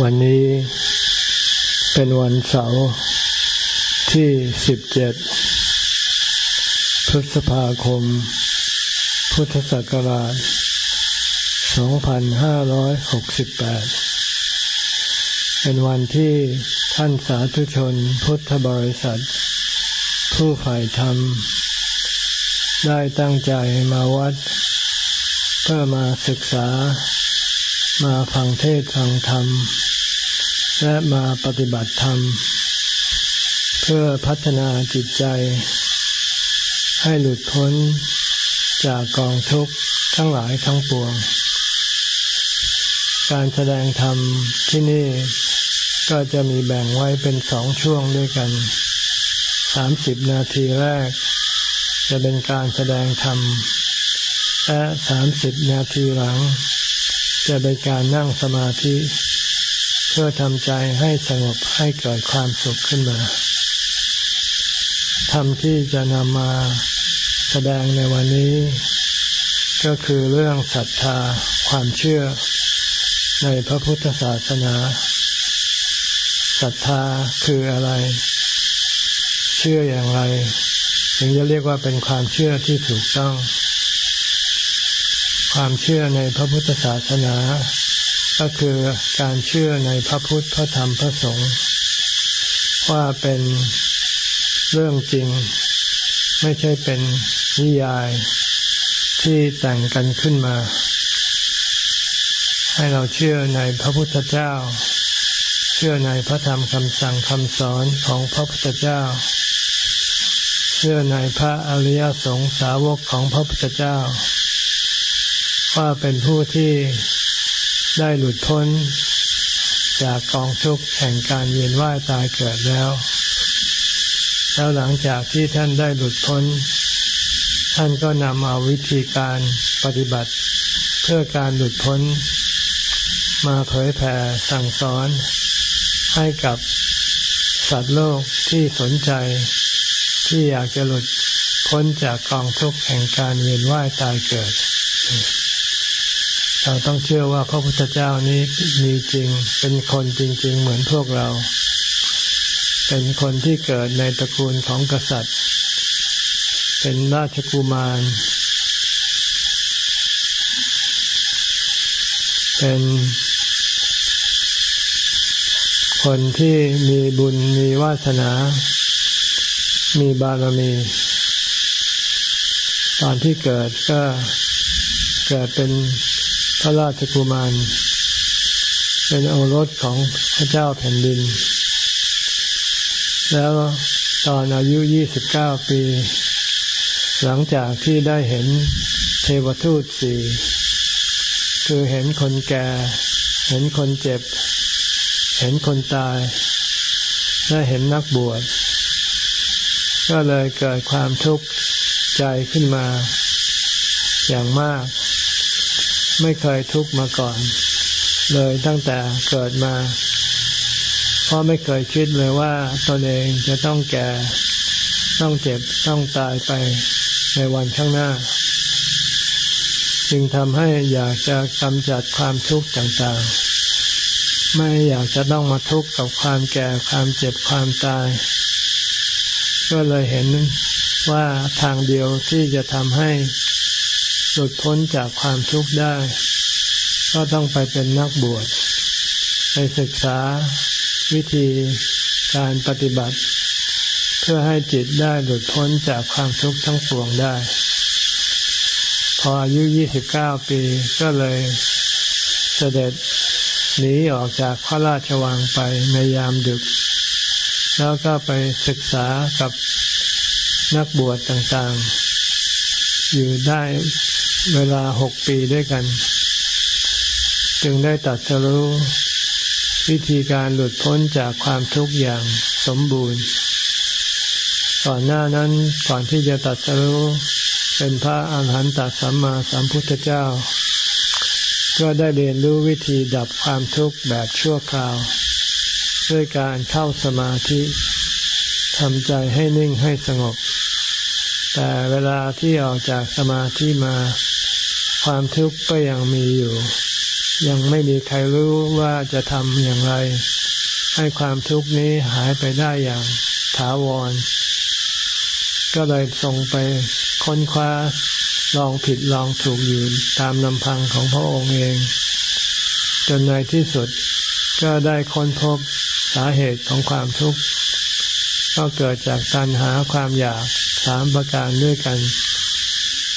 วันนี้เป็นวันเสาร์ที่สิบเจ็ดพฤษภาคม พุทธศักราชสองพันห้าร้อยหกสิบแปดเป็นวันที่ท่านสาธุชนพุทธบริษัท ผู้ฝ่ายธรรม ได้ตั้งใจมาวัด เพื่อมาศึกษามาฟังเทศฟังธรรม และมาปฏิบัติธรรม เพื่อพัฒนาจิตใจ ให้หลุดพ้นจากกองทุกข์ทั้งหลายทั้งปวง การแสดงธรรมที่นี่ก็จะมีแบ่งไว้เป็นสองช่วงด้วยกัน สามสิบนาทีแรก จะเป็นการแสดงธรรม และสามสิบนาทีหลัง จะเป็นการนั่งสมาธิ เพื่อทำใจให้สงบให้เกิดความสุขขึ้นมาธรรมที่จะนำมาแสดงในวันนี้ ก็คือเรื่องศรัทธาความเชื่อในพระพุทธศาสนาศรัทธาคืออะไร เชื่ออย่างไร ถึงจะเรียกว่าเป็นความเชื่อที่ถูกต้อง ความเชื่อในพระพุทธศาสนา ก็คือการเชื่อในพระพุทธพระธรรมพระสงฆ์ว่าเป็นเรื่องจริง ไม่ใช่เป็นนิยายที่แต่งกันขึ้นมา ให้เราเชื่อในพระพุทธเจ้า เชื่อในพระธรรมคำสั่งคำสอนของพระพุทธเจ้า เชื่อในพระอริยสงสาวกของพระพุทธเจ้า ว่าเป็นผู้ที่ ได้หลุดพ้นจากกองทุกข์แห่งการเวียนว่ายตายเกิดแล้ว แล้วหลังจากที่ท่านได้หลุดพ้น ท่านก็นำเอาวิธีการปฏิบัติ เพื่อการหลุดพ้น มาเผยแผ่สั่งสอน ให้กับสัตว์โลกที่สนใจที่อยากจะหลุดพ้นจากกองทุกข์แห่งการเวียนว่ายตายเกิด เราต้องเชื่อว่าพระพุทธเจ้านี้มีจริง เป็นคนจริง ๆ เหมือนพวกเรา เป็นคนที่เกิดในตระกูลของกษัตริย์ เป็นราชกุมาร เป็นคนที่มีบุญมีวาสนา มีบารมี ตอนที่เกิดก็เกิดเป็น พระราชกุมาร เป็นโอรสของพระเจ้าแผ่นดิน แล้วตอนอายุ 29 ปี หลังจากที่ได้เห็นเทวทูตสี่คือเห็นคนแก่ เห็นคนเจ็บ เห็นคนตาย และเห็นนักบวช ก็เลยเกิดความทุกข์ใจขึ้นมาอย่างมาก ไม่เคยทุกข์มาก่อน เลยตั้งแต่เกิดมา เพราะไม่เคยคิดเลยว่าตนเองจะต้องแก่ ต้องเจ็บ ต้องตายไปในวันข้างหน้า จึงทำให้อยากจะกำจัดความทุกข์ต่างๆ ไม่อยากจะต้องมาทุกข์กับความแก่ ความเจ็บ ความตาย ก็เลยเห็นว่าทางเดียวที่จะทำให้ หลุดพ้นจากความทุกข์ได้ ก็ต้องไปเป็นนักบวช ไปศึกษาวิธีการปฏิบัติ เพื่อให้จิตได้หลุดพ้นจากความทุกข์ทั้งปวงได้ พออายุ 29 ปีก็เลยเสด็จหนีออกจากพระราชวังไปในยามดึก แล้วก็ไปศึกษากับนักบวชต่างๆ อยู่ได้ เวลาหกปีด้วยกัน จึงได้ตัดสรู้วิธีการหลุดพ้นจากความทุกข์อย่างสมบูรณ์ ก่อนหน้านั้นก่อนที่จะตัดสรู้เป็นพระอาหารหันตสัมมาสัมพุทธเจ้า ก็ได้เรียนรู้วิธีดับความทุกข์แบบชั่วคราว ด้วยการเข้าสมาธิทำใจให้นิ่งให้สงบ แต่เวลาที่ออกจากสมาธิมา ความทุกข์ก็ยังมีอยู่ ยังไม่มีใครรู้ว่าจะทำอย่างไร ให้ความทุกข์นี้หายไปได้อย่างถาวร ก็เลยส่งไปค้นคว้าลองผิดลองถูกอยู่ตามลำพังของพระองค์เอง จนในที่สุดก็ได้ค้นพบสาเหตุของความทุกข์ก็เกิดจากตัณหาความอยากสามประการด้วยกัน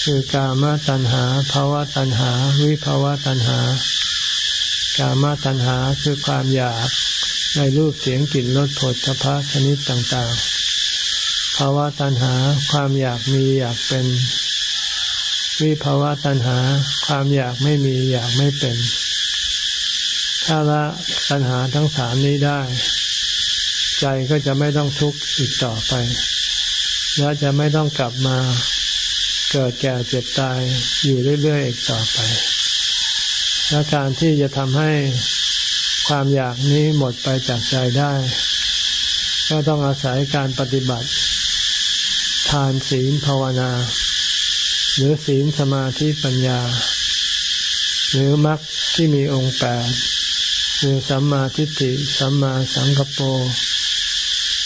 คือกามตัณหาภาวะตัณหา วิภาวะตัณหา กามตัณหาคือความอยากในรูปเสียงกลิ่นรสผลพระชนิดต่างๆ ภาวะตัณหาความอยากมีอยากเป็น วิภาวะตัณหา ความอยากไม่มีอยากไม่เป็น ถ้าละตัณหาทั้งสามนี้ได้ ใจก็จะไม่ต้องทุกข์อีกต่อไป และจะไม่ต้องกลับมา เกิดแก่เจ็บตายอยู่เรื่อยๆอีกต่อไป และการที่จะทำให้ความอยากนี้หมดไปจากใจได้ ก็ต้องอาศัยการปฏิบัติ ทานศีลภาวนา หรือศีลสมาธิปัญญา หรือมรรคที่มีองค์แปดคือสัมมาทิฏฐิ สัมมาสังกปร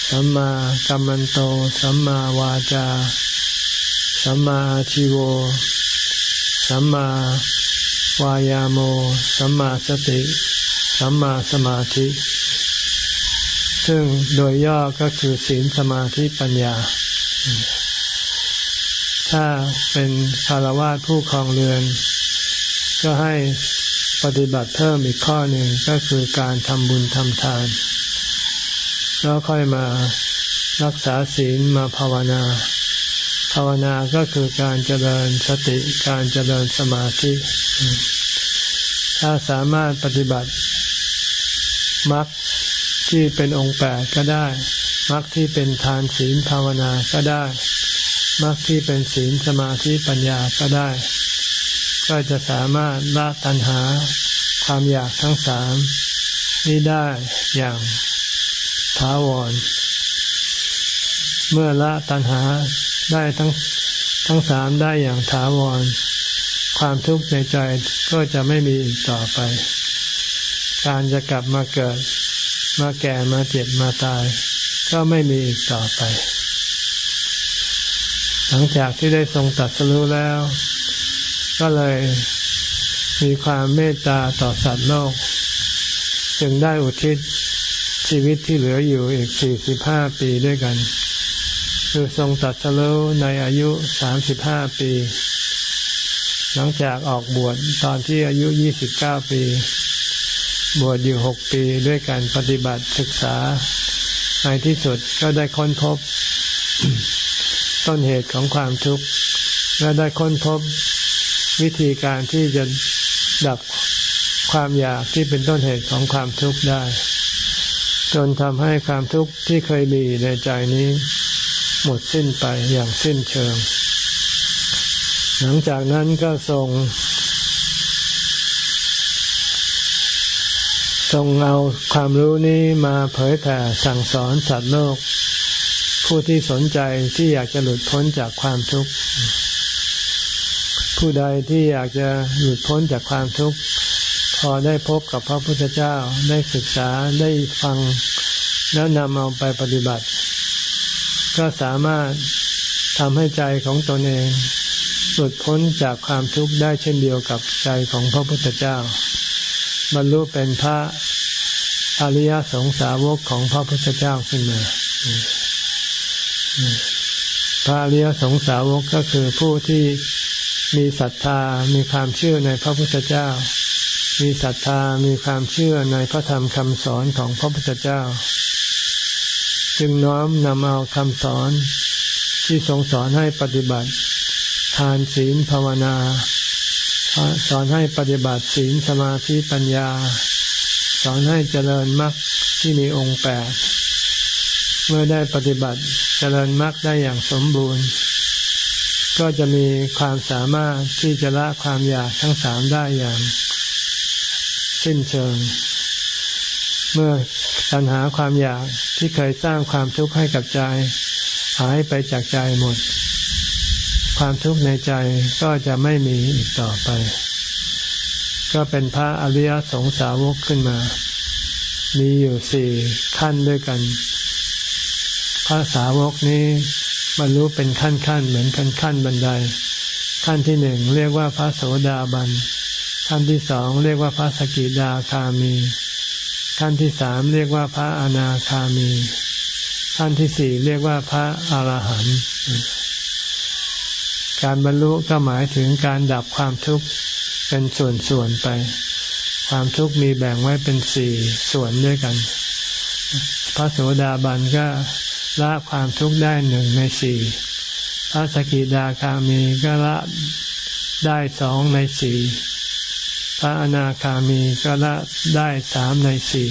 สัมมากัมมันโต สัมมาวาจา สัมมาชิโว สัมมาวายาโม สัมมาสติ สัมมาสมาธิ ซึ่งโดยย่อก็คือศีลสมาธิปัญญา ถ้าเป็นคารวะผู้ครองเรือน ก็ให้ปฏิบัติเพิ่มอีกข้อหนึ่งก็คือการทำบุญทำทาน แล้วค่อยมารักษาศีลมาภาวนา ภาวนาก็คือการเจริญสติการเจริญสมาธิ ถ้าสามารถปฏิบัติมรรคที่เป็นองค์แปดก็ได้มรรคที่เป็นทานศีลภาวนาก็ได้มรรคที่เป็นศีลสมาธิปัญญาก็ได้ ก็จะสามารถละตัณหาความอยากทั้งสามนี้ได้อย่างถาวร เมื่อละตัณหา ได้ทั้งทั้งสามได้อย่างถาวร ความทุกข์ในใจก็จะไม่มีอีกต่อไป การจะกลับมาเกิด มาแก่มาเจ็บมาตาย ก็ไม่มีอีกต่อไป หลังจากที่ได้ทรงตัดสู้แล้ว ก็เลยมีความเมตตาต่อสัตว์โลก จึงได้อุทิศชีวิตที่เหลืออยู่อีกสี่สิบห้าปีด้วยกัน คือทรงตัดสู้ในอายุสามสิบห้าปี หลังจากออกบวชตอนที่อายุยี่สิบเก้าปี บวชอยู่หกปีด้วยการปฏิบัติศึกษา ในที่สุดก็ได้ค้นพบ ต้นเหตุของความทุกข์ และได้ค้นพบวิธีการที่จะดับความอยากที่เป็นต้นเหตุของความทุกข์ได้ จนทำให้ความทุกข์ที่เคยมีในใจนี้ หมดสิ้นไปอย่างสิ้นเชิง หลังจากนั้นก็ทรง ทรงเอาความรู้นี้มาเผยแผ่สั่งสอนสัตว์โลก ผู้ที่สนใจที่อยากจะหลุดพ้นจากความทุกข์ ผู้ใดที่อยากจะหลุดพ้นจากความทุกข์พอได้พบกับพระพุทธเจ้าได้ศึกษาได้ฟังแล้วนำเอาไปปฏิบัติ ก็สามารถทำให้ใจของตนเองหลุดพ้นจากความทุกข์ได้เช่นเดียวกับใจของพระพุทธเจ้า บรรลุเป็นพระอริยสงสาวกของพระพุทธเจ้าขึ้นมา พระอริยสงสาวกก็คือผู้ที่มีศรัทธา มีความเชื่อในพระพุทธเจ้า มีศรัทธา มีความเชื่อในพระธรรมคำสอนของพระพุทธเจ้า จึงน้อมนำเอาคำสอนที่ทรงสอนให้ปฏิบัติ ทานศีลภาวนาสอนให้ปฏิบัติศีลสมาธิปัญญา สอนให้เจริญมรรคที่มีองค์แปดเมื่อได้ปฏิบัติเจริญมรรคได้อย่างสมบูรณ์ ก็จะมีความสามารถที่จะละความอยากทั้งสามได้อย่าง สิ้นเชิง เมื่อปัญหาความอยากที่เคยสร้างความทุกข์ให้กับใจ หายไปจากใจหมด ความทุกข์ในใจก็จะไม่มีอีกต่อไป ก็เป็นพระอริยสงสาวกขึ้นมา มีอยู่สี่ขั้นด้วยกัน พระสาวกนี้บรรลุเป็นขั้นขั้นเหมือนขั้นขั้นบันได ขั้นที่หนึ่งเรียกว่าพระโสดาบันขั้นที่สองเรียกว่าพระสกิดาคามี ขั้นที่สามเรียกว่าพระอนาคามี ขั้นที่สี่เรียกว่าพระอรหันต์การบรรลุก็หมายถึงการดับความทุกข์เป็นส่วนๆไป ความทุกข์มีแบ่งไว้เป็นสี่ส่วนด้วยกัน พระโสดาบันก็ละความทุกข์ได้หนึ่งในสี่พระสกิดาคามีก็ละได้สองในสี่ พระอนาคามีก็ละได้สามในสี่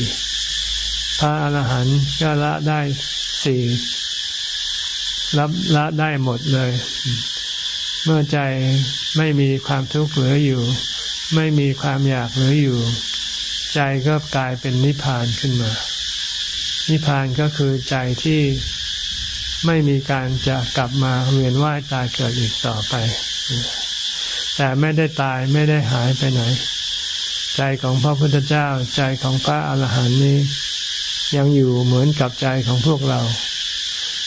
พระอรหันต์ก็ละได้สี่รับละได้หมดเลย เมื่อใจไม่มีความทุกข์เหลืออยู่ ไม่มีความอยากเหลืออยู่ ใจก็กลายเป็นนิพพานขึ้นมา นิพพานก็คือใจที่ไม่มีการจะกลับมาเวียนว่ายตายเกิดอีกต่อไป แต่ไม่ได้ตายไม่ได้หายไปไหน ใจของพระพุทธเจ้าใจของพระอาหารหันต์นี้ ยังอยู่เหมือนกับใจของพวกเรา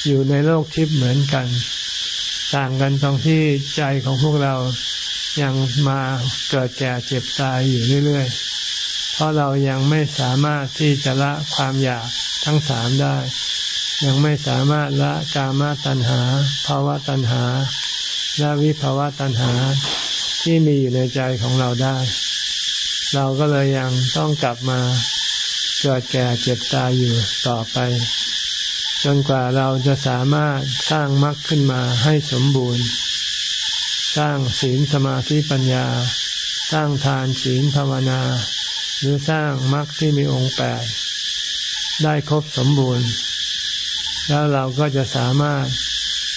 อยู่ในโลกทิพย์เหมือนกัน ต่างกันตรงที่ใจของพวกเรายังมาเกิดแก่เจ็บตายอยู่เรื่อยๆ เพราะเรายังไม่สามารถที่จะละความอยากทั้งสามได้ ยังไม่สามารถละกามตัณหาภาวะตัณหาและวิภาวะตัณหาที่มีอยู่ในใจของเราได้ เราก็เลยยังต้องกลับมาเกิดแก่เจ็บตายอยู่ต่อไป จนกว่าเราจะสามารถสร้างมรรคขึ้นมาให้สมบูรณ์ สร้างศีลสมาธิปัญญา สร้างทานศีลภาวนา หรือสร้างมรรคที่มีองค์แปดได้ครบสมบูรณ์ แล้วเราก็จะสามารถ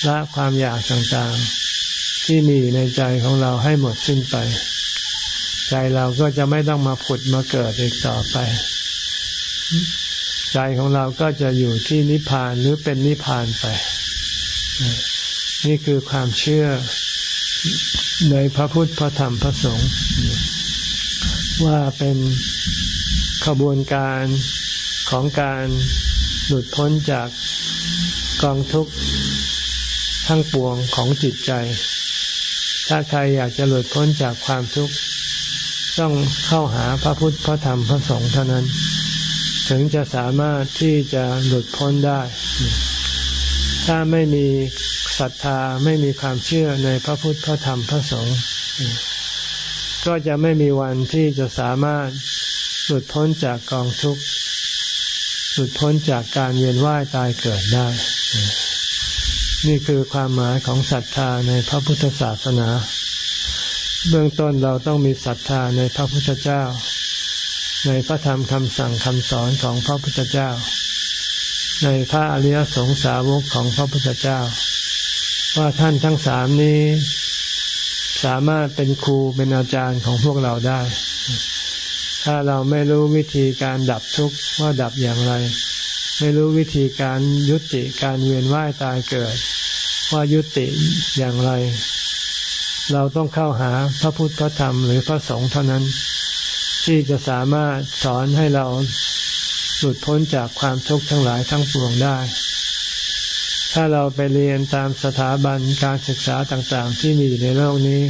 ละความอยากต่างๆ ที่มีในใจของเราให้หมดสิ้นไป ใจเราก็จะไม่ต้องมาผุดมาเกิดอีกต่อไป ใจของเราก็จะอยู่ที่นิพพานหรือเป็นนิพพานไป นี่คือความเชื่อในพระพุทธพระธรรมพระสงฆ์ว่าเป็นขบวนการของการหลุดพ้นจากกองทุกข์ทั้งปวงของจิตใจ ถ้าใครอยากจะหลุดพ้นจากความทุกข์ ต้องเข้าหาพระพุทธพระธรรมพระสงฆ์เท่านั้น ถึงจะสามารถที่จะหลุดพ้นได้ ถ้าไม่มีศรัทธาไม่มีความเชื่อในพระพุทธพระธรรมพระสงฆ์ก็จะไม่มีวันที่จะสามารถหลุดพ้นจากกองทุกข์หลุดพ้นจากการเวียนว่ายตายเกิดได้ นี่คือความหมายของศรัทธาในพระพุทธศาสนา เบื้องต้นเราต้องมีศรัทธาในพระพุทธเจ้า ในพระธรรมคำสั่งคำสอนของพระพุทธเจ้า ในพระอริยสงสาวกของพระพุทธเจ้า ว่าท่านทั้งสามนี้สามารถเป็นครูเป็นอาจารย์ของพวกเราได้ ถ้าเราไม่รู้วิธีการดับทุกข์ว่าดับอย่างไร ไม่รู้วิธีการยุติการเวียนว่ายตายเกิด ว่ายุติอย่างไร เราต้องเข้าหาพระพุทธพระธรรมหรือพระสงฆ์เท่านั้น ที่จะสามารถสอนให้เราหลุดพ้นจากความทุกข์ทั้งหลายทั้งปวงได้ ถ้าเราไปเรียนตามสถาบันการศึกษาต่างๆ ที่มีในโลกนี้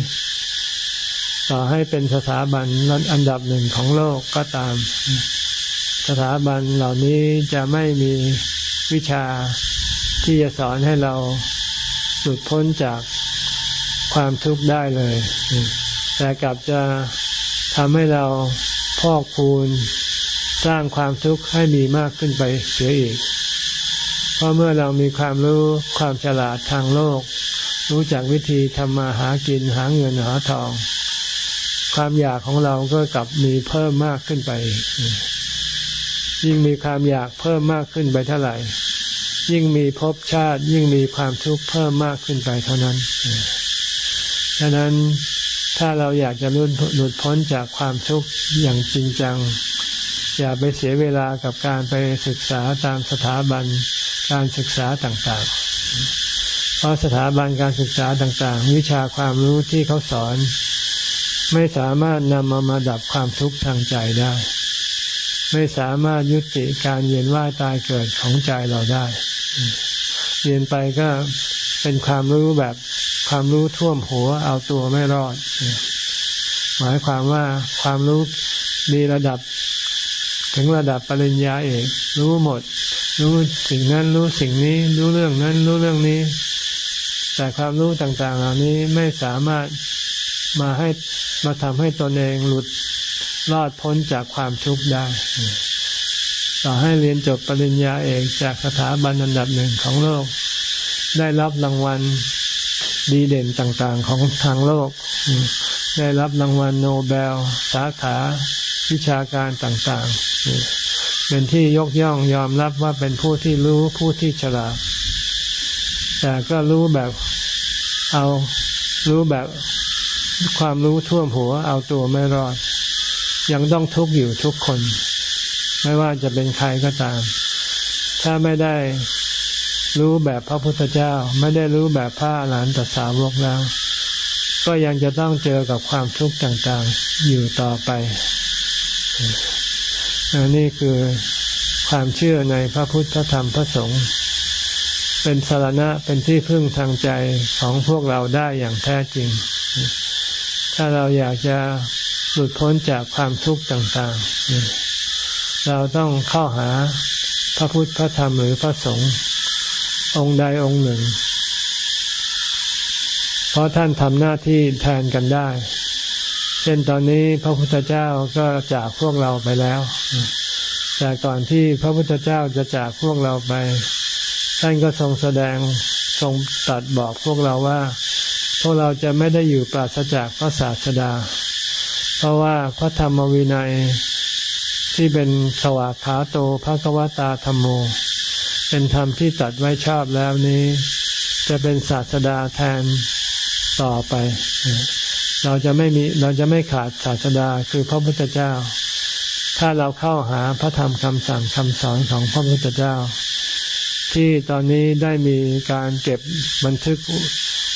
ต่อให้เป็นสถาบันนั้นอันดับหนึ่งของโลกก็ตาม สถาบันเหล่านี้จะไม่มีวิชาที่จะสอนให้เราหลุดพ้นจาก ความทุกข์ได้เลย แต่กลับจะทำให้เราพอกพูนสร้างความทุกข์ให้มีมากขึ้นไปเสียอีก เพราะเมื่อเรามีความรู้ความฉลาดทางโลก รู้จักวิธีทำมาหากินหาเงินหาทอง ความอยากของเราก็กลับมีเพิ่มมากขึ้นไป ยิ่งมีความอยากเพิ่มมากขึ้นไปเท่าไหร่ ยิ่งมีภพชาติ ยิ่งมีความทุกข์เพิ่มมากขึ้นไปเท่านั้น ฉะนั้นถ้าเราอยากจะหลุดหลุดพ้นจากความทุกข์อย่างจริงจัง อย่าไปเสียเวลากับการไปศึกษาตามสถาบันการศึกษาต่างๆ เพราะสถาบันการศึกษาต่างๆ วิชาความรู้ที่เขาสอน ไม่สามารถนำมามาดับความทุกข์ทางใจได้ ไม่สามารถยุติการเวียนว่ายตายเกิดของใจเราได้ เรียนไปก็เป็นความรู้แบบ ความรู้ท่วมหัวเอาตัวไม่รอด หมายความว่าความรู้มีระดับ ถึงระดับปริญญาเอกรู้หมด รู้สิ่งนั้นรู้สิ่งนี้ รู้เรื่องนั้นรู้เรื่องนี้ แต่ความรู้ต่างๆ เหล่านี้ไม่สามารถมาให้มาทำให้ตนเองหลุดรอดพ้นจากความทุกข์ได้ ต่อให้เรียนจบปริญญาเอกจากสถาบันอันดับหนึ่งของโลก ได้รับรางวัล ดีเด่นต่างๆของทางโลก ได้รับรางวัลโนเบล สาขาวิชาการต่างๆ เป็นที่ยกย่องยอมรับว่าเป็นผู้ที่รู้ผู้ที่ฉลาด แต่ก็รู้แบบเอารู้แบบความรู้ท่วมหัวเอาตัวไม่รอด ยังต้องทุกข์อยู่ทุกคน ไม่ว่าจะเป็นใครก็ตาม ถ้าไม่ได้ รู้แบบพระพุทธเจ้า ไม่ได้รู้แบบพระหลานตสาวกแล้ว ก็ยังจะต้องเจอกับความทุกข์ต่างๆอยู่ต่อไปนี่คือความเชื่อในพระพุทธธรรมพระสงฆ์เป็นสารณะเป็นที่พึ่งทางใจของพวกเราได้อย่างแท้จริง ถ้าเราอยากจะหลุดพ้นจากความทุกข์ต่างๆ เราต้องเข้าหาพระพุทธพระธรรมหรือพระสงฆ์ องค์ใดองค์หนึ่ง เพราะท่านทำหน้าที่แทนกันได้ เช่นตอนนี้พระพุทธเจ้าก็จากพวกเราไปแล้ว แต่ก่อนที่พระพุทธเจ้าจะจากพวกเราไป ท่านก็ทรงแสดงทรงตัดบอกพวกเราว่า พวกเราจะไม่ได้อยู่ปราศจากพระศาสดา เพราะว่าพระธรรมวินัยที่เป็นสวากขาโตพระกวตาธรรมโม เป็นธรรมที่ตัดไว้ชอบแล้วนี้ จะเป็นศาสดาแทนต่อไป เราจะไม่มีเราจะไม่ขาดศาสดาคือพระพุทธเจ้า ถ้าเราเข้าหาพระธรรมคำสั่งคำสอนของพระพุทธเจ้า ที่ตอนนี้ได้มีการเก็บบันทึก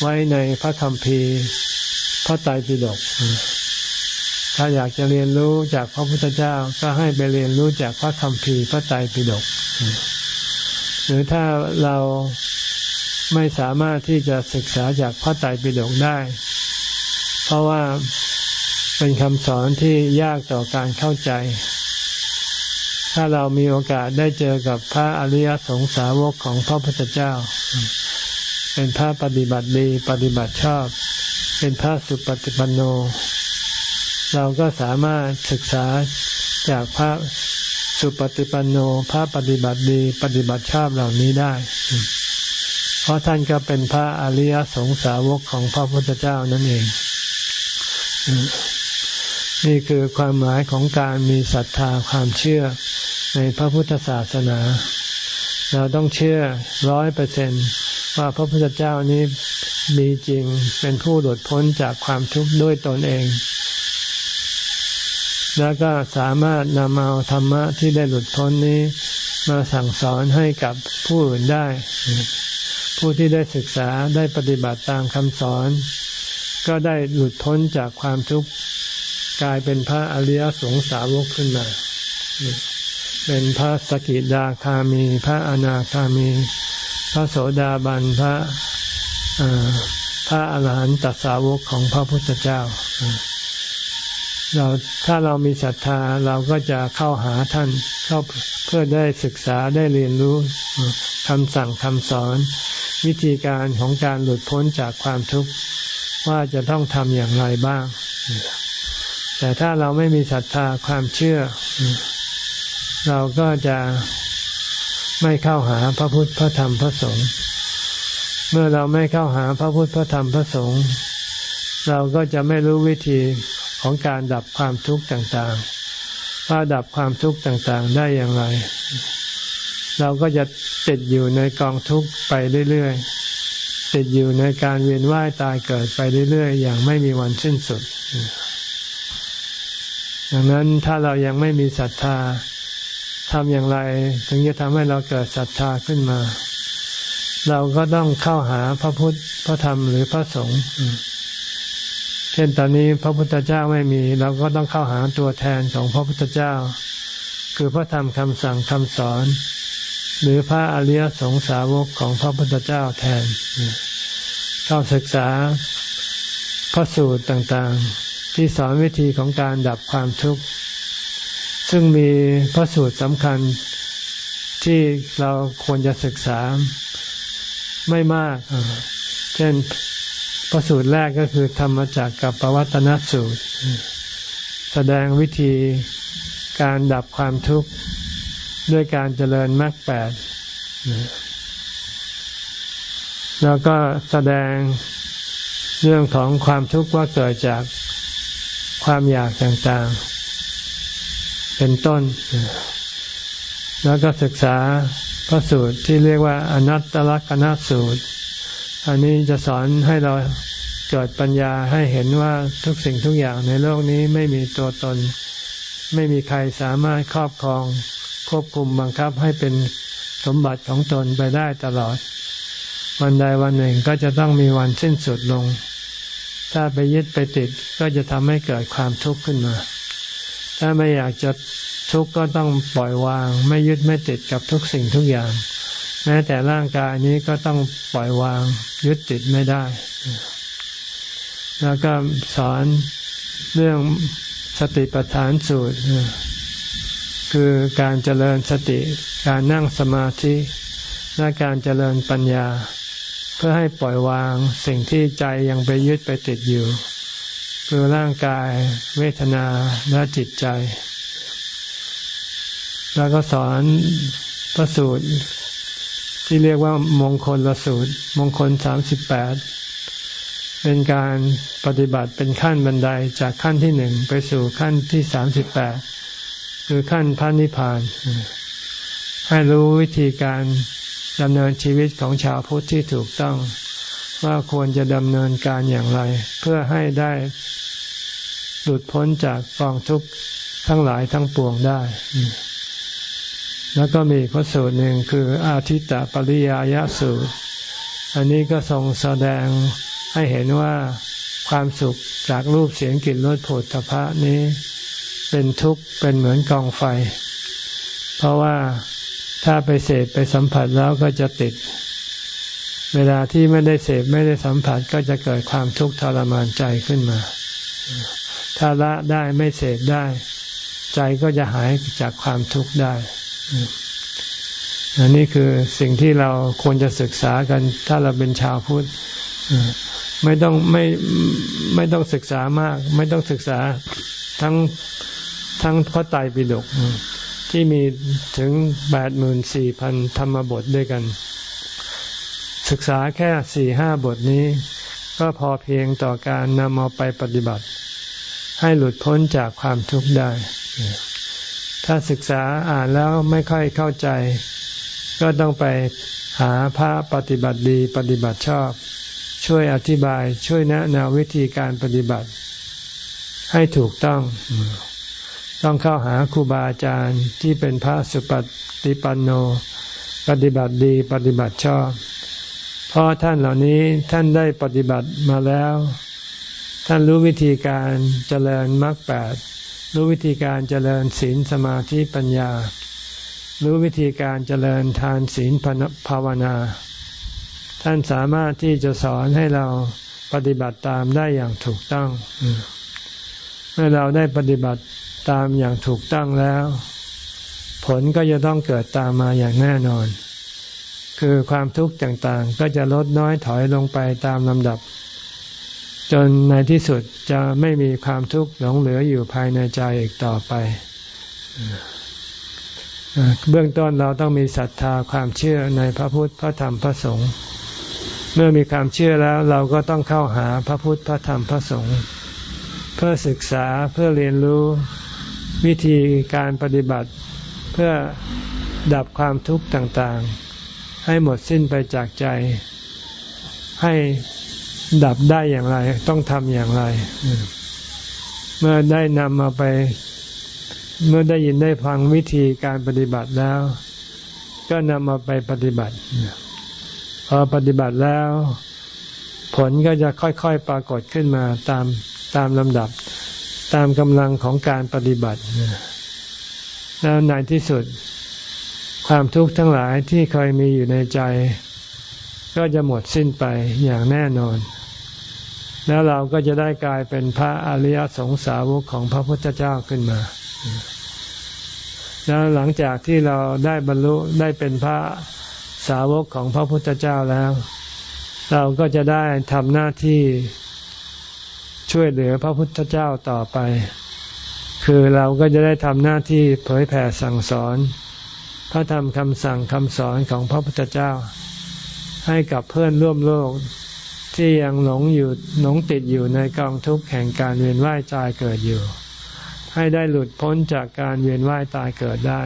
ไว้ในพระคัมภีร์พระไตรปิฎกถ้าอยากจะเรียนรู้จากพระพุทธเจ้าก็ให้ไปเรียนรู้จากพระคัมภีร์พระไตรปิฎก หรือถ้าเราไม่สามารถที่จะศึกษาจากพระไตรปิฎกได้ เพราะว่าเป็นคำสอนที่ยากต่อการเข้าใจ ถ้าเรามีโอกาสได้เจอกับพระอริยสงสาวกของพระพุทธเจ้า เป็นพระปฏิบัติดีปฏิบัติชอบ เป็นพระสุปฏิปันโน เราก็สามารถศึกษาจากพระ สุปฏิปันโนพระปฏิบัติดีปฏิบัติชอบเหล่านี้ได้ เพราะท่านก็เป็นพระอริยสงสาวกของพระพุทธเจ้านั่นเอง นี่คือความหมายของการมีศรัทธาความเชื่อในพระพุทธศาสนา เราต้องเชื่อร้อยเปอร์เซ็นต์ว่าพระพุทธเจ้านี้มีจริงเป็นผู้หลุดพ้นจากความทุกข์ด้วยตนเอง แล้วก็สามารถนำเอาธรรมะที่ได้หลุดพ้นนี้ มาสั่งสอนให้กับผู้อื่นได้ ผู้ที่ได้ศึกษาได้ปฏิบัติตามคำสอน ก็ได้หลุดพ้นจากความทุกข์กลายเป็นพระอริยสงสาวกขึ้นมา เป็นพระสกิดาคามี พระอนาคามี พระโสดาบันพระพระอาหารหันตสาวกของพระพุทธเจ้า เราถ้าเรามีศรัทธาเราก็จะเข้าหาท่านเข้าเพื่อได้ศึกษาได้เรียนรู้คำสั่งคำสอน วิธีการของการหลุดพ้นจากความทุกข์ว่าจะต้องทำอย่างไรบ้าง แต่ถ้าเราไม่มีศรัทธาความเชื่อ เราก็จะไม่เข้าหาพระพุทธพระธรรมพระสงฆ์เมื่อเราไม่เข้าหาพระพุทธพระธรรมพระสงฆ์เราก็จะไม่รู้วิธี ของการดับความทุกข์ต่างๆ ว่าดับความทุกข์ต่างๆ ได้อย่างไร เราก็จะติดอยู่ในกองทุกข์ไปเรื่อยๆ ติดอยู่ในการเวียนว่ายตายเกิดไปเรื่อยๆ อย่างไม่มีวันสิ้นสุด ดังนั้นถ้าเรายังไม่มีศรัทธาทำอย่างไร ถึงจะทำให้เราเกิดศรัทธาขึ้นมา เราก็ต้องเข้าหาพระพุทธ พระธรรมหรือพระสงฆ์ เช่นตอนนี้พระพุทธเจ้าไม่มีเราก็ต้องเข้าหาตัวแทนของพระพุทธเจ้า คือพระธรรมคำสั่งคำสอน หรือพระอริยสงสาวกของพระพุทธเจ้าแทน เข้าศึกษาพระสูตรต่างๆ ที่สอนวิธีของการดับความทุกข์ ซึ่งมีพระสูตรสำคัญที่เราควรจะศึกษาไม่มาก เช่น พระสูตรแรกก็คือธรรมจักกับปวัตนสูตร แสดงวิธีการดับความทุกข์ด้วยการเจริญมรรคแปดแล้วก็แสดงเรื่องของความทุกข์ว่าเกิดจากความอยากต่างๆ เป็นต้น แล้วก็ศึกษาพระสูตรที่เรียกว่าอนัตตลกนัสูตร อันนี้จะสอนให้เราเกิดปัญญาให้เห็นว่าทุกสิ่งทุกอย่างในโลกนี้ไม่มีตัวตน ไม่มีใครสามารถครอบครองควบคุมบังคับให้เป็นสมบัติของตนไปได้ตลอด วันใดวันหนึ่งก็จะต้องมีวันสิ้นสุดลง ถ้าไปยึดไปติดก็จะทำให้เกิดความทุกข์ขึ้นมา ถ้าไม่อยากจะทุกข์ก็ต้องปล่อยวาง ไม่ยึดไม่ติดกับทุกสิ่งทุกอย่าง แม้แต่ร่างกายนี้ก็ต้องปล่อยวางยึดติดไม่ได้ แล้วก็สอนเรื่องสติปัฏฐานสูตร คือการเจริญสติ การนั่งสมาธิและการเจริญปัญญา เพื่อให้ปล่อยวางสิ่งที่ใจยังไปยึดไปติดอยู่ คือร่างกายเวทนาและจิตใจ แล้วก็สอนพระสูตร ที่เรียกว่ามงคลละสูตร มงคลสามสิบแปดเป็นการปฏิบัติเป็นขั้นบันไดจากขั้นที่หนึ่งไปสู่ขั้นที่สามสิบแปดคือขั้นพระนิพพาน ให้รู้วิธีการดำเนินชีวิตของชาวพุทธที่ถูกต้อง ว่าควรจะดำเนินการอย่างไร เพื่อให้ได้หลุดพ้นจากกองทุกข์ทั้งหลายทั้งปวงได้ แล้วก็มีพระสูตรหนึ่งคืออาทิตตปริยายสูตร อันนี้ก็ทรงแสดงให้เห็นว่าความสุขจากรูปเสียงกลิ่นรสผลตภะนี้เป็นทุกข์เป็นเหมือนกองไฟ เพราะว่าถ้าไปเสพไปสัมผัสแล้วก็จะติด เวลาที่ไม่ได้เสพไม่ได้สัมผัสก็จะเกิดความทุกข์ทรมานใจขึ้นมา ถ้าละได้ไม่เสพได้ ใจก็จะหายจากความทุกข์ได้ อันนี้คือสิ่งที่เราควรจะศึกษากัน ถ้าเราเป็นชาวพุทธไม่ต้องไม่ไม่ต้องศึกษามาก ไม่ต้องศึกษาทั้งทั้งพระไตรปิฎกที่มีถึงแปดหมื่นสี่พันธรรมบทด้วยกัน ศึกษาแค่สี่ห้าบทนี้ ก็พอเพียงต่อการนำเอาไปปฏิบัติ ให้หลุดพ้นจากความทุกข์ได้ ถ้าศึกษาอ่านแล้วไม่ค่อยเข้าใจ ก็ต้องไปหาพระปฏิบัติดีปฏิบัติชอบ ช่วยอธิบายช่วยแนะแนววิธีการปฏิบัติ ให้ถูกต้อง ต้องเข้าหาครูบาอาจารย์ที่เป็นพระสุปฏิปันโน ปฏิบัติดีปฏิบัติชอบ เพราะท่านเหล่านี้ท่านได้ปฏิบัติมาแล้ว ท่านรู้วิธีการเจริญมรรคแปด รู้วิธีการเจริญศีลสมาธิปัญญา รู้วิธีการเจริญทานศีลภาวนา ท่านสามารถที่จะสอนให้เราปฏิบัติตามได้อย่างถูกต้อง เมื่อเราได้ปฏิบัติตามอย่างถูกต้องแล้ว ผลก็จะต้องเกิดตามมาอย่างแน่นอน คือความทุกข์ต่างๆ ก็จะลดน้อยถอยลงไปตามลำดับ จนในที่สุดจะไม่มีความทุกข์หลงเหลืออยู่ภายในใจอีกต่อไป เบื้องต้นเราต้องมีศรัทธาความเชื่อในพระพุทธพระธรรมพระสงฆ์เมื่อมีความเชื่อแล้วเราก็ต้องเข้าหาพระพุทธพระธรรมพระสงฆ์เพื่อศึกษาเพื่อเรียนรู้วิธีการปฏิบัติ เพื่อดับความทุกข์ต่างๆ ให้หมดสิ้นไปจากใจ ให้ ดับได้อย่างไร ต้องทำอย่างไร เมื่อได้นำมาไป เมื่อได้ยินได้ฟังวิธีการปฏิบัติแล้ว ก็นำมาไปปฏิบัติ พอปฏิบัติแล้ว ผลก็จะค่อยๆปรากฏขึ้นมาตามตามลำดับ ตามกำลังของการปฏิบัติแล้วในที่สุด ความทุกข์ทั้งหลายที่เคยมีอยู่ในใจ ก็จะหมดสิ้นไปอย่างแน่นอน แล้วเราก็จะได้กลายเป็นพระอริยสงสาวกของพระพุทธเจ้าขึ้นมา แล้วหลังจากที่เราได้บรรลุได้เป็นพระสาวกของพระพุทธเจ้าแล้ว เราก็จะได้ทำหน้าที่ช่วยเหลือพระพุทธเจ้าต่อไป คือเราก็จะได้ทำหน้าที่เผยแผ่สั่งสอน พระธรรมคำสั่งคำสอนของพระพุทธเจ้า ให้กับเพื่อนร่วมโลก ที่ยังหลงอยู่หลงติดอยู่ในกองทุกข์แห่งการเวียนว่ายตายเกิดอยู่ ให้ได้หลุดพ้นจากการเวียนว่ายตายเกิดได้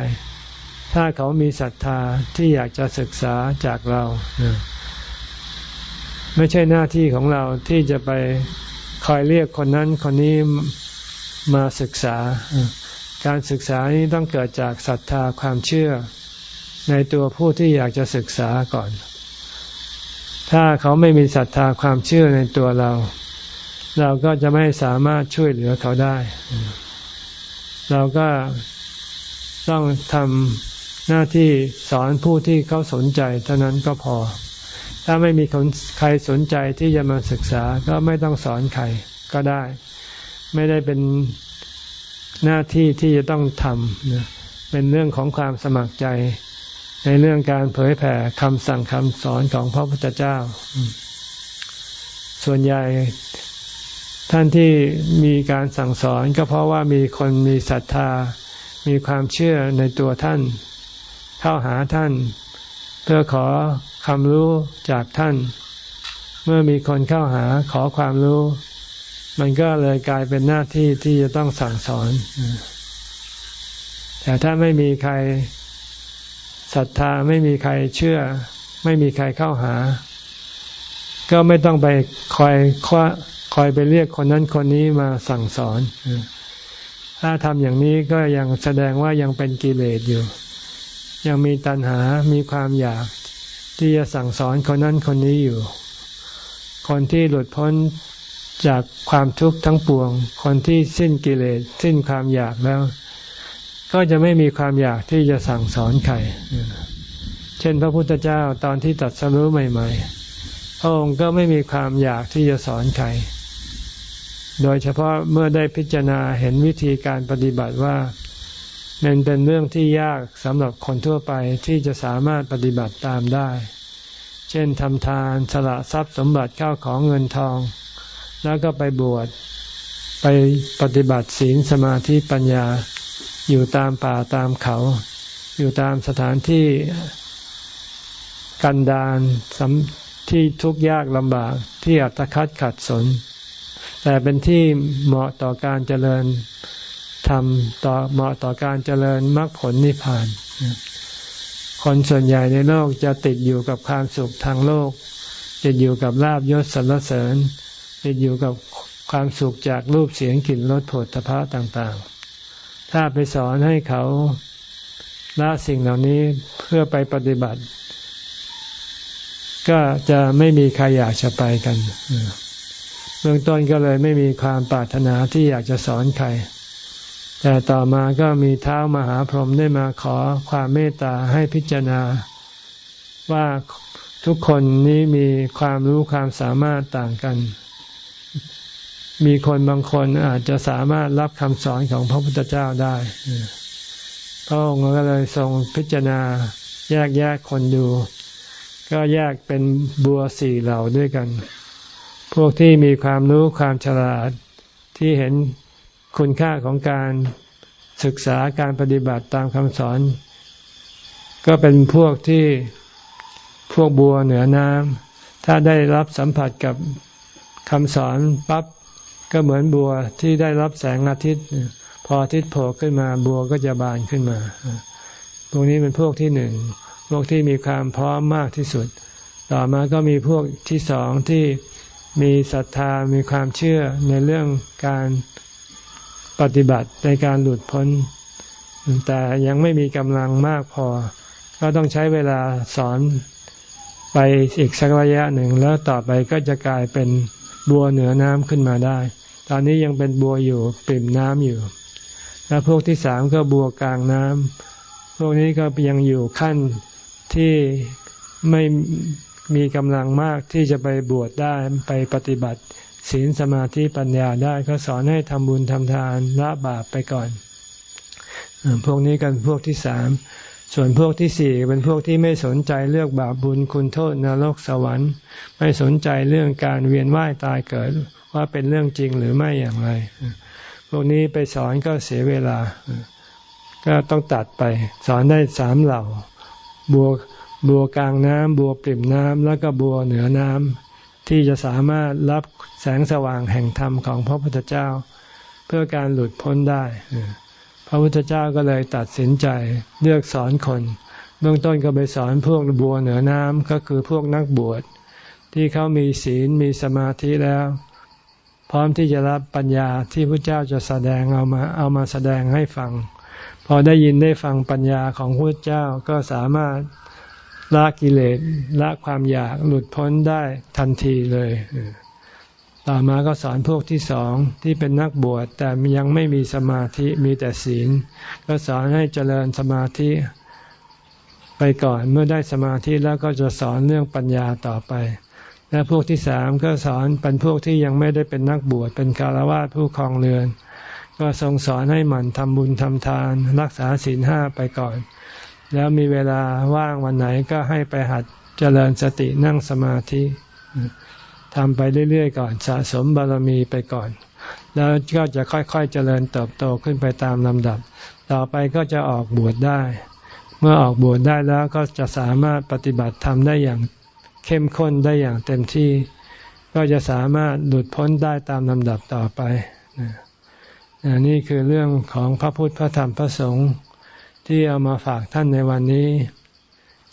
ถ้าเขามีศรัทธาที่อยากจะศึกษาจากเราไม่ใช่หน้าที่ของเราที่จะไปคอยเรียกคนนั้นคนนี้มาศึกษา การศึกษานี้ต้องเกิดจากศรัทธาความเชื่อ ในตัวผู้ที่อยากจะศึกษาก่อน ถ้าเขาไม่มีศรัทธาความเชื่อในตัวเรา เราก็จะไม่สามารถช่วยเหลือเขาได้ เราก็ต้องทำหน้าที่สอนผู้ที่เขาสนใจเท่านั้นก็พอ ถ้าไม่มีคนใครสนใจที่จะมาศึกษาก็ไม่ต้องสอนใครก็ได้ ไม่ได้เป็นหน้าที่ที่จะต้องทำเป็นเรื่องของความสมัครใจ ในเรื่องการเผยแผ่คำสั่งคำสอนของพระพุทธเจ้า ส่วนใหญ่ท่านที่มีการสั่งสอนก็เพราะว่ามีคนมีศรัทธา มีความเชื่อในตัวท่าน เข้าหาท่าน เพื่อขอความรู้จากท่าน เมื่อมีคนเข้าหาขอความรู้ มันก็เลยกลายเป็นหน้าที่ที่จะต้องสั่งสอน แต่ถ้าไม่มีใคร ศรัทธาไม่มีใครเชื่อ ไม่มีใครเข้าหา ก็ไม่ต้องไปคอยคว้าคอยไปเรียกคนนั้นคนนี้มาสั่งสอน ถ้าทำอย่างนี้ก็ยังแสดงว่ายังเป็นกิเลสอยู่ ยังมีตัณหา มีความอยากที่จะสั่งสอนคนนั้นคนนี้อยู่ คนที่หลุดพ้นจากความทุกข์ทั้งปวง คนที่สิ้นกิเลส สิ้นความอยากแล้ว ก็จะไม่มีความอยากที่จะสั่งสอนใคร เช่นพระพุทธเจ้าตอนที่ตัดสรู้ใหม่ ๆ พระองค์ก็ไม่มีความอยากที่จะสอนใคร โดยเฉพาะเมื่อได้พิจารณาเห็นวิธีการปฏิบัติว่ามันเป็นเรื่องที่ยากสำหรับคนทั่วไปที่จะสามารถปฏิบัติตามได้ เช่นทำทานสละทรัพย์สมบัติเข้าของเงินทอง แล้วก็ไปบวชไปปฏิบัติศีลสมาธิปัญญา อยู่ตามป่าตามเขา อยู่ตามสถานที่กันดารที่ทุกข์ยากลำบากที่อัตคัดขัดสน แต่เป็นที่เหมาะต่อการเจริญทำต่อเหมาะต่อการเจริญมรรคผลนิพพาน คนส่วนใหญ่ในโลกจะติดอยู่กับความสุขทางโลก ติดอยู่กับลาบยศสรรเสริญ ติดอยู่กับความสุขจากรูปเสียงกลิ่นรสผลตภะต่าง ๆ ถ้าไปสอนให้เขาละสิ่งเหล่านี้เพื่อไปปฏิบัติ ก็จะไม่มีใครอยากจะไปกันเบื้องต้นก็เลยไม่มีความปรารถนาที่อยากจะสอนใคร แต่ต่อมาก็มีเท้ามหาพรหมได้มาขอความเมตตาให้พิจารณา ว่าทุกคนนี้มีความรู้ความสามารถต่างกัน มีคนบางคนอาจจะสามารถรับคำสอนของพระพุทธเจ้าได้พระองค์ก็เลยทรงพิจารณาแยกแยกคนดู ก็แยกเป็นบัวสี่เหล่าด้วยกัน พวกที่มีความรู้ความฉลาดที่เห็นคุณค่าของการศึกษาการปฏิบัติตามคำสอน ก็เป็นพวกที่พวกบัวเหนือน้ำถ้าได้รับสัมผัสกับคำสอนปั๊บ ก็เหมือนบัวที่ได้รับแสงอาทิตย์ พออาทิตย์โผล่ขึ้นมาบัวก็จะบานขึ้นมา พวกนี้เป็นพวกที่หนึ่ง พวกที่มีความพร้อมมากที่สุด ต่อมาก็มีพวกที่สองที่มีศรัทธา มีความเชื่อในเรื่องการปฏิบัติในการหลุดพ้น แต่ยังไม่มีกำลังมากพอ ก็ต้องใช้เวลาสอนไปอีกสักระยะหนึ่ง แล้วต่อไปก็จะกลายเป็นบัวเหนือน้ำขึ้นมาได้ ตอนนี้ยังเป็นบัวอยู่ปิ่มน้ำอยู่ แล้วพวกที่สามก็บัวกลางน้ำพวกนี้ก็ยังอยู่ขั้นที่ไม่มีกำลังมากที่จะไปบวชได้ไปปฏิบัติ ศีลสมาธิปัญญาได้ก็สอนให้ทำบุญทำทานละบาปไปก่อน พวกนี้กันพวกที่สาม ส่วนพวกที่สี่เป็นพวกที่ไม่สนใจเรื่องบาปบุญคุณโทษนรกสวรรค์ ไม่สนใจเรื่องการเวียนว่ายตายเกิดว่าเป็นเรื่องจริงหรือไม่อย่างไร พวกนี้ไปสอนก็เสียเวลา ก็ต้องตัดไป สอนได้สามเหล่า บัวบัวกลางน้ำบัวปริ่มน้ำแล้วก็บัวเหนือน้ำที่จะสามารถรับแสงสว่างแห่งธรรมของพระพุทธเจ้า เพื่อการหลุดพ้นได้ ระพุทธเจ้าก็เลยตัดสินใจเลือกสอนคน เบื้องต้นก็ไปสอนพวกบัวเหนือน้ำก็คือพวกนักบวช ที่เขามีศีลมีสมาธิแล้ว พร้อมที่จะรับปัญญาที่พระเจ้าจะแสดงเอามาเอามาแสดงให้ฟัง พอได้ยินได้ฟังปัญญาของพระเจ้าก็สามารถละกิเลสละความอยากหลุดพ้นได้ทันทีเลย ต่อมาก็สอนพวกที่สองที่เป็นนักบวชแต่ยังไม่มีสมาธิมีแต่ศีล ก็สอนให้เจริญสมาธิไปก่อนเมื่อได้สมาธิแล้วก็จะสอนเรื่องปัญญาต่อไป และพวกที่สามก็สอนเป็นพวกที่ยังไม่ได้เป็นนักบวชเป็นคารวะผู้ครองเรือน ก็ทรงสอนให้หมั่นทำบุญทำทาน รักษาศีลห้าไปก่อน แล้วมีเวลาว่างวันไหนก็ให้ไปหัดเจริญสตินั่งสมาธิ ทำไปเรื่อยๆก่อนสะสมบารมีไปก่อน แล้วก็จะค่อยๆเจริญเติบโตขึ้นไปตามลำดับ ต่อไปก็จะออกบวชได้ เมื่อออกบวชได้แล้วก็จะสามารถปฏิบัติธรรมได้อย่างเข้มข้นได้อย่างเต็มที่ ก็จะสามารถหลุดพ้นได้ตามลำดับต่อไปนี่คือเรื่องของพระพุทธพระธรรมพระสงฆ์ที่เอามาฝากท่านในวันนี้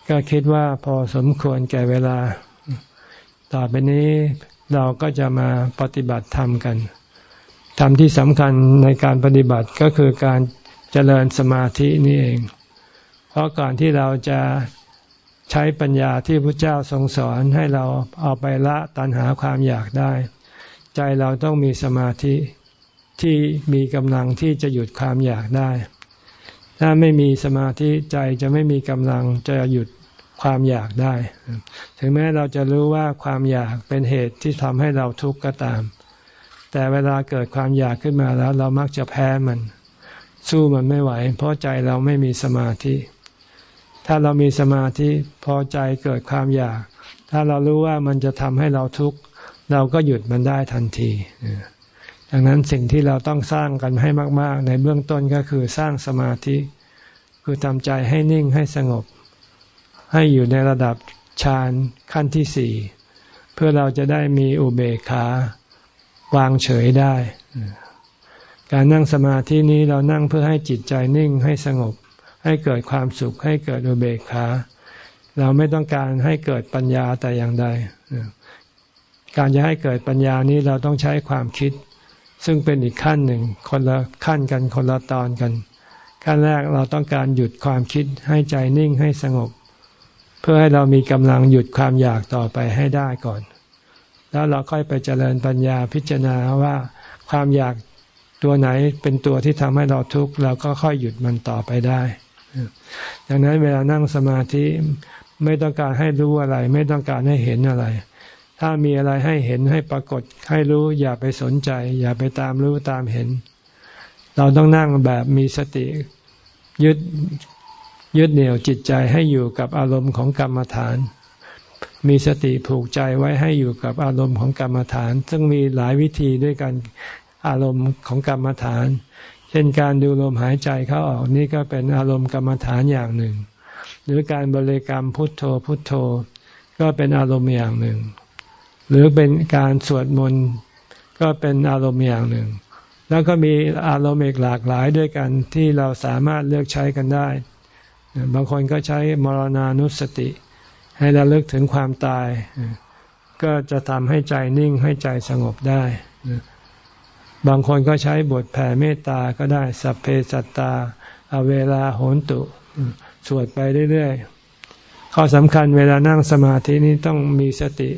ก็คิดว่าพอสมควรแก่เวลา ต่อไปนี้เราก็จะมาปฏิบัติธรรมกัน ธรรมที่สำคัญในการปฏิบัติก็คือการเจริญสมาธินี่เอง เพราะก่อนที่เราจะใช้ปัญญาที่พระเจ้าทรงสอนให้เราเอาไปละตัณหาความอยากได้ ใจเราต้องมีสมาธิที่มีกำลังที่จะหยุดความอยากได้ ถ้าไม่มีสมาธิใจจะไม่มีกำลังจะหยุด ความอยากได้ ถึงแม้เราจะรู้ว่าความอยากเป็นเหตุที่ทำให้เราทุกข์ก็ตาม แต่เวลาเกิดความอยากขึ้นมาแล้ว เรามักจะแพ้มัน สู้มันไม่ไหว เพราะใจเราไม่มีสมาธิ ถ้าเรามีสมาธิพอใจเกิดความอยาก ถ้าเรารู้ว่ามันจะทำให้เราทุกข์เราก็หยุดมันได้ทันทีดังนั้นสิ่งที่เราต้องสร้างกันให้มาก ๆ ในเบื้องต้นก็คือสร้างสมาธิ คือทำใจให้นิ่งให้สงบ ให้อยู่ในระดับฌานขั้นที่สี่เพื่อเราจะได้มีอุเบกขาวางเฉยได้ การนั่งสมาธินี้เรานั่งเพื่อให้จิตใจนิ่งให้สงบ ให้เกิดความสุขให้เกิดอุเบกขาเราไม่ต้องการให้เกิดปัญญาแต่อย่างใด การจะให้เกิดปัญญานี้เราต้องใช้ความคิด ซึ่งเป็นอีกขั้นหนึ่งคนละขั้นกันคนละตอนกัน ขั้นแรกเราต้องการหยุดความคิดให้ใจนิ่งให้สงบ เพื่อให้เรามีกำลังหยุดความอยากต่อไปให้ได้ก่อน แล้วเราค่อยไปเจริญปัญญาพิจารณาว่าความอยากตัวไหนเป็นตัวที่ทำให้เราทุกข์เราก็ค่อยหยุดมันต่อไปได้ดังนั้นเวลานั่งสมาธิไม่ต้องการให้รู้อะไร ไม่ต้องการให้เห็นอะไร ถ้ามีอะไรให้เห็นให้ปรากฏให้รู้อย่าไปสนใจ อย่าไปตามรู้ตามเห็น เราต้องนั่งแบบมีสติ ยึด ยึดเหนี่ยวจิตใจให้อยู่กับอารมณ์ของกรรมฐาน มีสติผูกใจไว้ให้อยู่กับอารมณ์ของกรรมฐาน ซึ่งมีหลายวิธีด้วยกันอารมณ์ของกรรมฐาน เช่นการดูลมหายใจเข้าออกนี่ก็เป็นอารมณ์กรรมฐานอย่างหนึ่ง หรือการบริกรรมพุทโธพุทโธ ก็เป็นอารมณ์อย่างหนึ่ง หรือเป็นการสวดมนต์ก็เป็นอารมณ์อย่างหนึ่ง แล้วก็มีอารมณ์อีกหลากหลายด้วยกันที่เราสามารถเลือกใช้กันได้ บางคนก็ใช้มรณานุสติ ให้ระลึกถึงความตาย ก็จะทำให้ใจนิ่งให้ใจสงบได้ บางคนก็ใช้บทแผ่เมตตาก็ได้สัพเพสัตตา อเวลาโหนตุ สวดไปเรื่อยๆ ข้อสำคัญเวลานั่งสมาธินี้ต้องมีสติ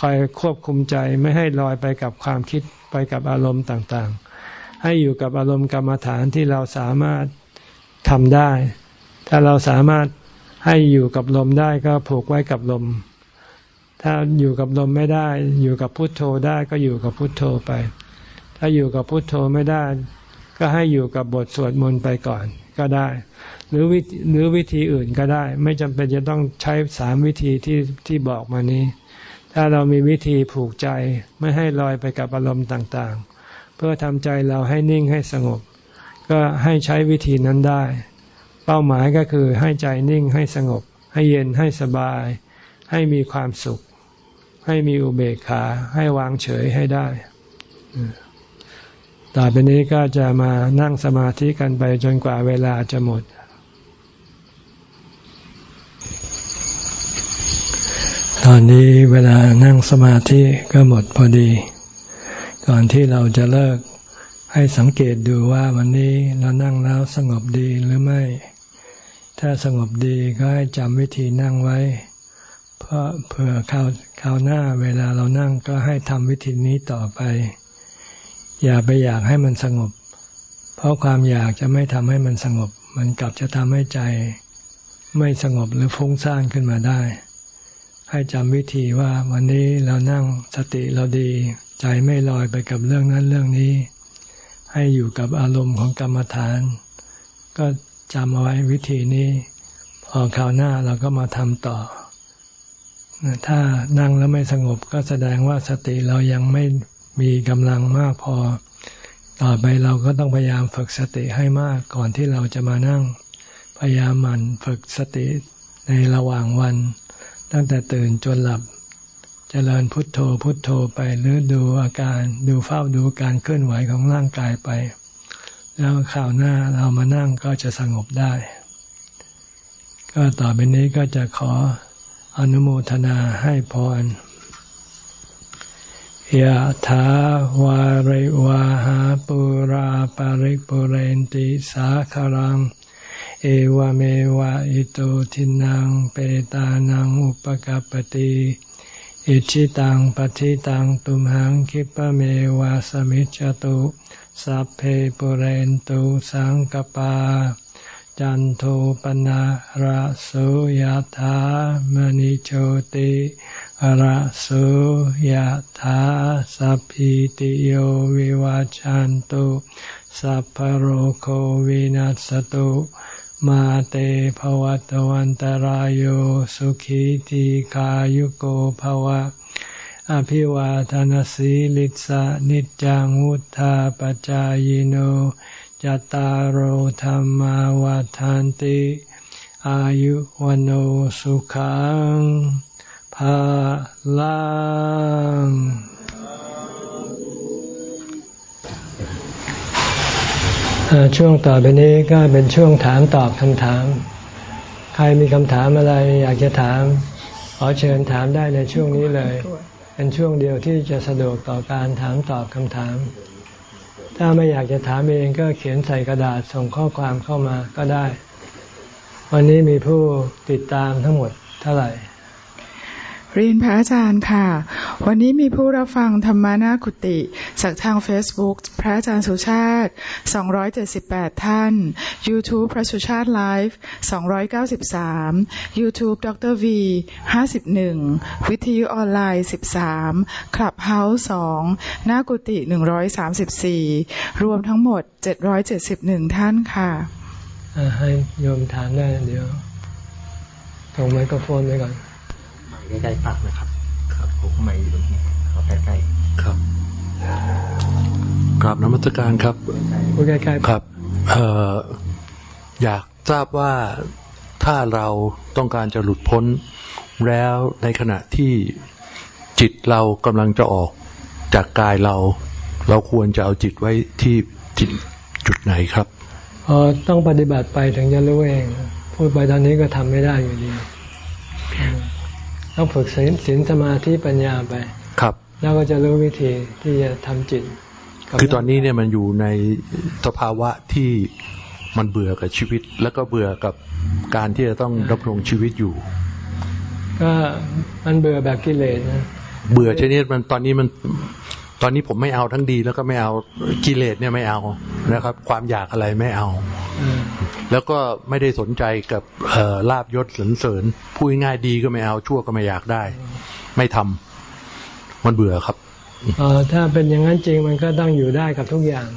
คอยควบคุมใจไม่ให้ลอยไปกับความคิดไปกับอารมณ์ต่างๆ ให้อยู่กับอารมณ์กรรมฐานที่เราสามารถทำได้ ถ้าเราสามารถให้อยู่กับลมได้ก็ผูกไว้กับลม ถ้าอยู่กับลมไม่ได้ อยู่กับพุทโธได้ก็อยู่กับพุทโธไป ถ้าอยู่กับพุทโธไม่ได้ ก็ให้อยู่กับบทสวดมนต์ไปก่อนก็ได้ หรือวิหรือวิธีอื่นก็ได้ ไม่จำเป็นจะต้องใช้สามวิธีที่ที่บอกมานี้ ถ้าเรามีวิธีผูกใจไม่ให้ลอยไปกับอารมณ์ต่างๆ เพื่อทำใจเราให้นิ่งให้สงบ ก็ให้ใช้วิธีนั้นได้ เป้าหมายก็คือให้ใจนิ่งให้สงบ ให้เย็นให้สบาย ให้มีความสุข ให้มีอุเบกขา ให้วางเฉยให้ได้ต่อไปนี้ก็จะมานั่งสมาธิกันไปจนกว่าเวลาจะหมด ตอนนี้เวลานั่งสมาธิก็หมดพอดี ก่อนที่เราจะเลิกให้สังเกตดูว่าวันนี้เรานั่งแล้วสงบดีหรือไม่ ถ้าสงบดีก็ให้จำวิธีนั่งไว้ เพราะเผื่อคราวคราวหน้าเวลาเรานั่งก็ให้ทำวิธีนี้ต่อไป อย่าไปอยากให้มันสงบ เพราะความอยากจะไม่ทำให้มันสงบ มันกลับจะทำให้ใจ ไม่สงบหรือฟุ้งซ่านขึ้นมาได้ ให้จำวิธีว่าวันนี้เรานั่งสติเราดี ใจไม่ลอยไปกับเรื่องนั้นเรื่องนี้ ให้อยู่กับอารมณ์ของกรรมฐาน ก็ จำเอาไว้วิธีนี้ พอคราวหน้าเราก็มาทำต่อ ถ้านั่งแล้วไม่สงบก็แสดงว่าสติเรายังไม่มีกำลังมากพอ ต่อไปเราก็ต้องพยายามฝึกสติให้มากก่อนที่เราจะมานั่ง พยายามหมั่นฝึกสติในระหว่างวัน ตั้งแต่ตื่นจนหลับจเจริญพุทโธพุทโธไปหรือดูอาการดูเฝ้าดูการเคลื่อนไหวของร่างกายไป แล้วข่าวหน้าเรามานั่งก็จะสงบได้ ก็ต่อไปนี้ก็จะขออนุโมทนาให้พรยะถาวาริวาหาปุราปาริปุเรนติสาคารัง เอวเมวะอิโตทินังเปตานังอุปกปติอิชิตังปฏิตังตุมหังคิปะเมวะสมิจจตุ สัพเพปุเรนตุสังกปา จันโทปนะระโสยธามณิโชติระโสยถาสัพพิติโยวิวาจันตุสัพพโรโควินัสตุมาเตภวตวันตารโยสุขีติขายุโกภวะ อภิวาทานสีลิสานิจังวุธาปจายโนจตารโหธรรมวาทานติ อายุวันโอสุขังพลังช่วงต่อไปนี้ก็เป็นช่วงถามตอบคำถาม ใครมีคำถามอะไรอยากจะถามขอเชิญถามได้ในช่วงนี้เลย เป็นช่วงเดียวที่จะสะดวกต่อการถามตอบคำถาม ถ้าไม่อยากจะถามเองก็เขียนใส่กระดาษส่งข้อความเข้ามาก็ได้ วันนี้มีผู้ติดตามทั้งหมดเท่าไหร่ เรียนพระอาจารย์ค่ะ วันนี้มีผู้รับฟังธรรมานาคุติ จากทาง Facebook พระอาจารย์สุชาติ 278 ท่าน YouTube พระสุชาติไลฟ์293 YouTube ดร V 51 วิทยุออนไลน์ 13คลับเฮาส์2นากุติ 134 รวมทั้งหมด 771 ท่านค่ะ ให้โยมถามได้เดี๋ยวตรงไมโครโฟนไว้ก่อน ใกล้ๆปากนะครับ ครับผมไม่อยู่ตรงนี้เขาใกล้ๆครับกราบนมัสการครับพูดใกล้ๆครับเอ่ออยากทราบว่าถ้าเราต้องการจะหลุดพ้น แล้วในขณะที่จิตเรากำลังจะออกจากกายเรา เราควรจะเอาจิตไว้ที่จิตจุดไหนครับออต้องปฏิบัติไปถึงจะรู้เอง พูดไปตอนนี้ก็ทำไม่ได้อยู่ดี ต้องฝึกศีลศีลสมาธิปัญญาไป ครับ แล้วก็จะรู้วิธีที่จะทำจิต คือตอนนี้เนี่ยมันอยู่ในสภาวะที่มันเบื่อกับชีวิต แล้วก็เบื่อกับการที่จะต้องรับรงชีวิตอยู่ ก็มันเบื่อแบบกิเลสนะเบื่อชนิดมันตอนนี้มัน ตอนนี้ผมไม่เอาทั้งดีแล้วก็ไม่เอากิเลสเนี่ยไม่เอานะครับ ความอยากอะไรไม่เอาเออแล้วก็ไม่ได้สนใจกับเอ่อลาบยศสรรเสริญพูดง่ายๆดีก็ไม่เอาชั่วก็ไม่อยากได้ ไม่ทำมันเบื่อครับเออถ้าเป็นอย่างนั้นจริงมันก็ต้องอยู่ได้กับทุกอย่าง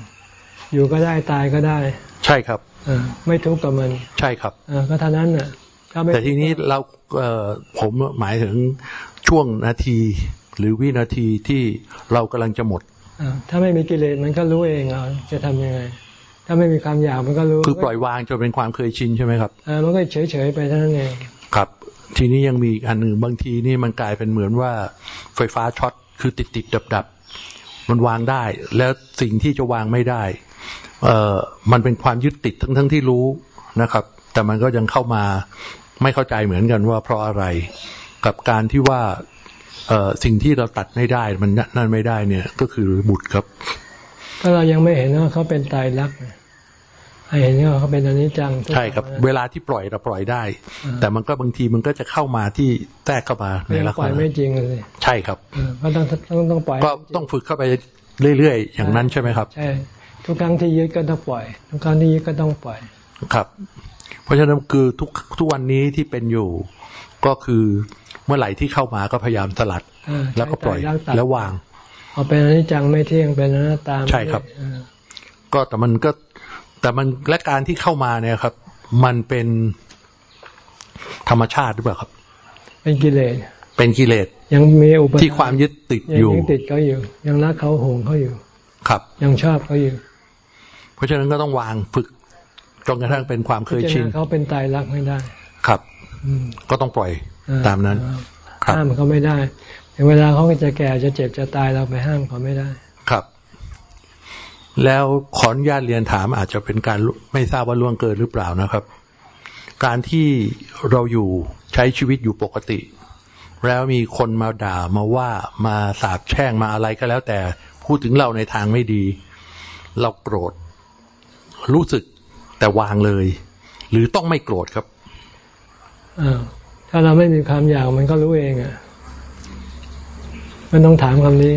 อยู่ก็ได้ตายก็ได้ ใช่ครับเออไม่ทุกข์กับมัน ใช่ครับเออก็เท่านั้นน่ะถ้าไม่แต่ทีนี้เราเอ่อผมหมายถึงช่วงนาที หรือวินาทีที่เรากำลังจะหมดเออถ้าไม่มีกิเลสมันก็รู้เองเอาจะทำยังไง ถ้าไม่มีความอยากมันก็รู้ คือปล่อยวางจนเป็นความเคยชินใช่ไหมครับเออมันก็เฉยเฉยๆไปเท่านั้นเองครับ ทีนี้ยังมีอีกอันหนึ่งบางทีนี่มันกลายเป็นเหมือนว่าไฟฟ้าช็อตคือติดติดดับดับๆมันวางได้ แล้วสิ่งที่จะวางไม่ได้ เอ่อมันเป็นความยึดติดทั้งทั้งที่รู้นะครับ แต่มันก็ยังเข้ามาไม่เข้าใจเหมือนกันว่าเพราะอะไร กับการที่ว่าเอ่อ สิ่งที่เราตัดไม่ได้มันนั่นไม่ได้เนี่ย ก็คือบุตรครับ ก็เรายังไม่เห็นว่าเขาเป็นตายรักษณ์ให้เห็นว่าเขาเป็นอนิจจังทุกใช่ครับขังเวลาที่ปล่อยเราปล่อยได้อ่าแต่มันก็บางทีมันก็จะเข้ามาที่แทรกเข้ามาในยังลักษปล่อยณะไม่จริงเลยใช่ครับเออก็ต้องต้องต้องปล่อยก็ต้องฝึกเข้าไปเรื่อยๆอย่างนั้นใช่ไหมครับใช่ทุกครั้งที่ยึดก็ต้องปล่อย ทุกครั้งที่ยึดก็ต้องปล่อยครับ เพราะฉะนั้นคือทุกทุกวันนี้ที่เป็นอยู่ ก็คือเมื่อไหร่ที่เข้ามาก็พยายามสลัดเออแล้วก็ปล่อยใช้ไตรลักษณ์ตัดแล้ววางเอาเป็นอนิจจังไม่เที่ยงเป็นอนัตตาใช่ครับเออก็แต่มันก็แต่มันและการที่เข้ามาเนี่ยครับ มันเป็นธรรมชาติหรือเปล่าครับ เป็นกิเลสเป็นกิเลสยังมีอุปทานที่ความยึดติดยังอยู่ยังติดเขาอยู่ ยังรักเขาหวงเขาอยู่ ครับ ยังชอบเขาอยู่ เพราะฉะนั้นก็ต้องวางฝึกจนกระทั่งเป็นความเคยชินพิจารณาเขาเป็นตายรักไม่ได้ ครับอืม ก็ต้องปล่อยเออตามนั้นเออครับห้ามเขาไม่ได้ถึงเวลาเขาก็จะแก่จะเจ็บจะตายเราไปห้ามเขาไม่ได้ ครับ แล้วขออนุญาตเรียนถามอาจจะเป็นการไม่ทราบว่าล่วงเกินหรือเปล่านะครับ การที่เราอยู่ใช้ชีวิตอยู่ปกติ แล้วมีคนมาด่ามาว่ามาสาบแช่งมาอะไรก็แล้ว แต่พูดถึงเราในทางไม่ดี เราโกรธ รู้สึกแต่วางเลย หรือต้องไม่โกรธครับอ้าว ถ้าเราไม่มีความอยากมันก็รู้เองอะมันต้องถามคำนี้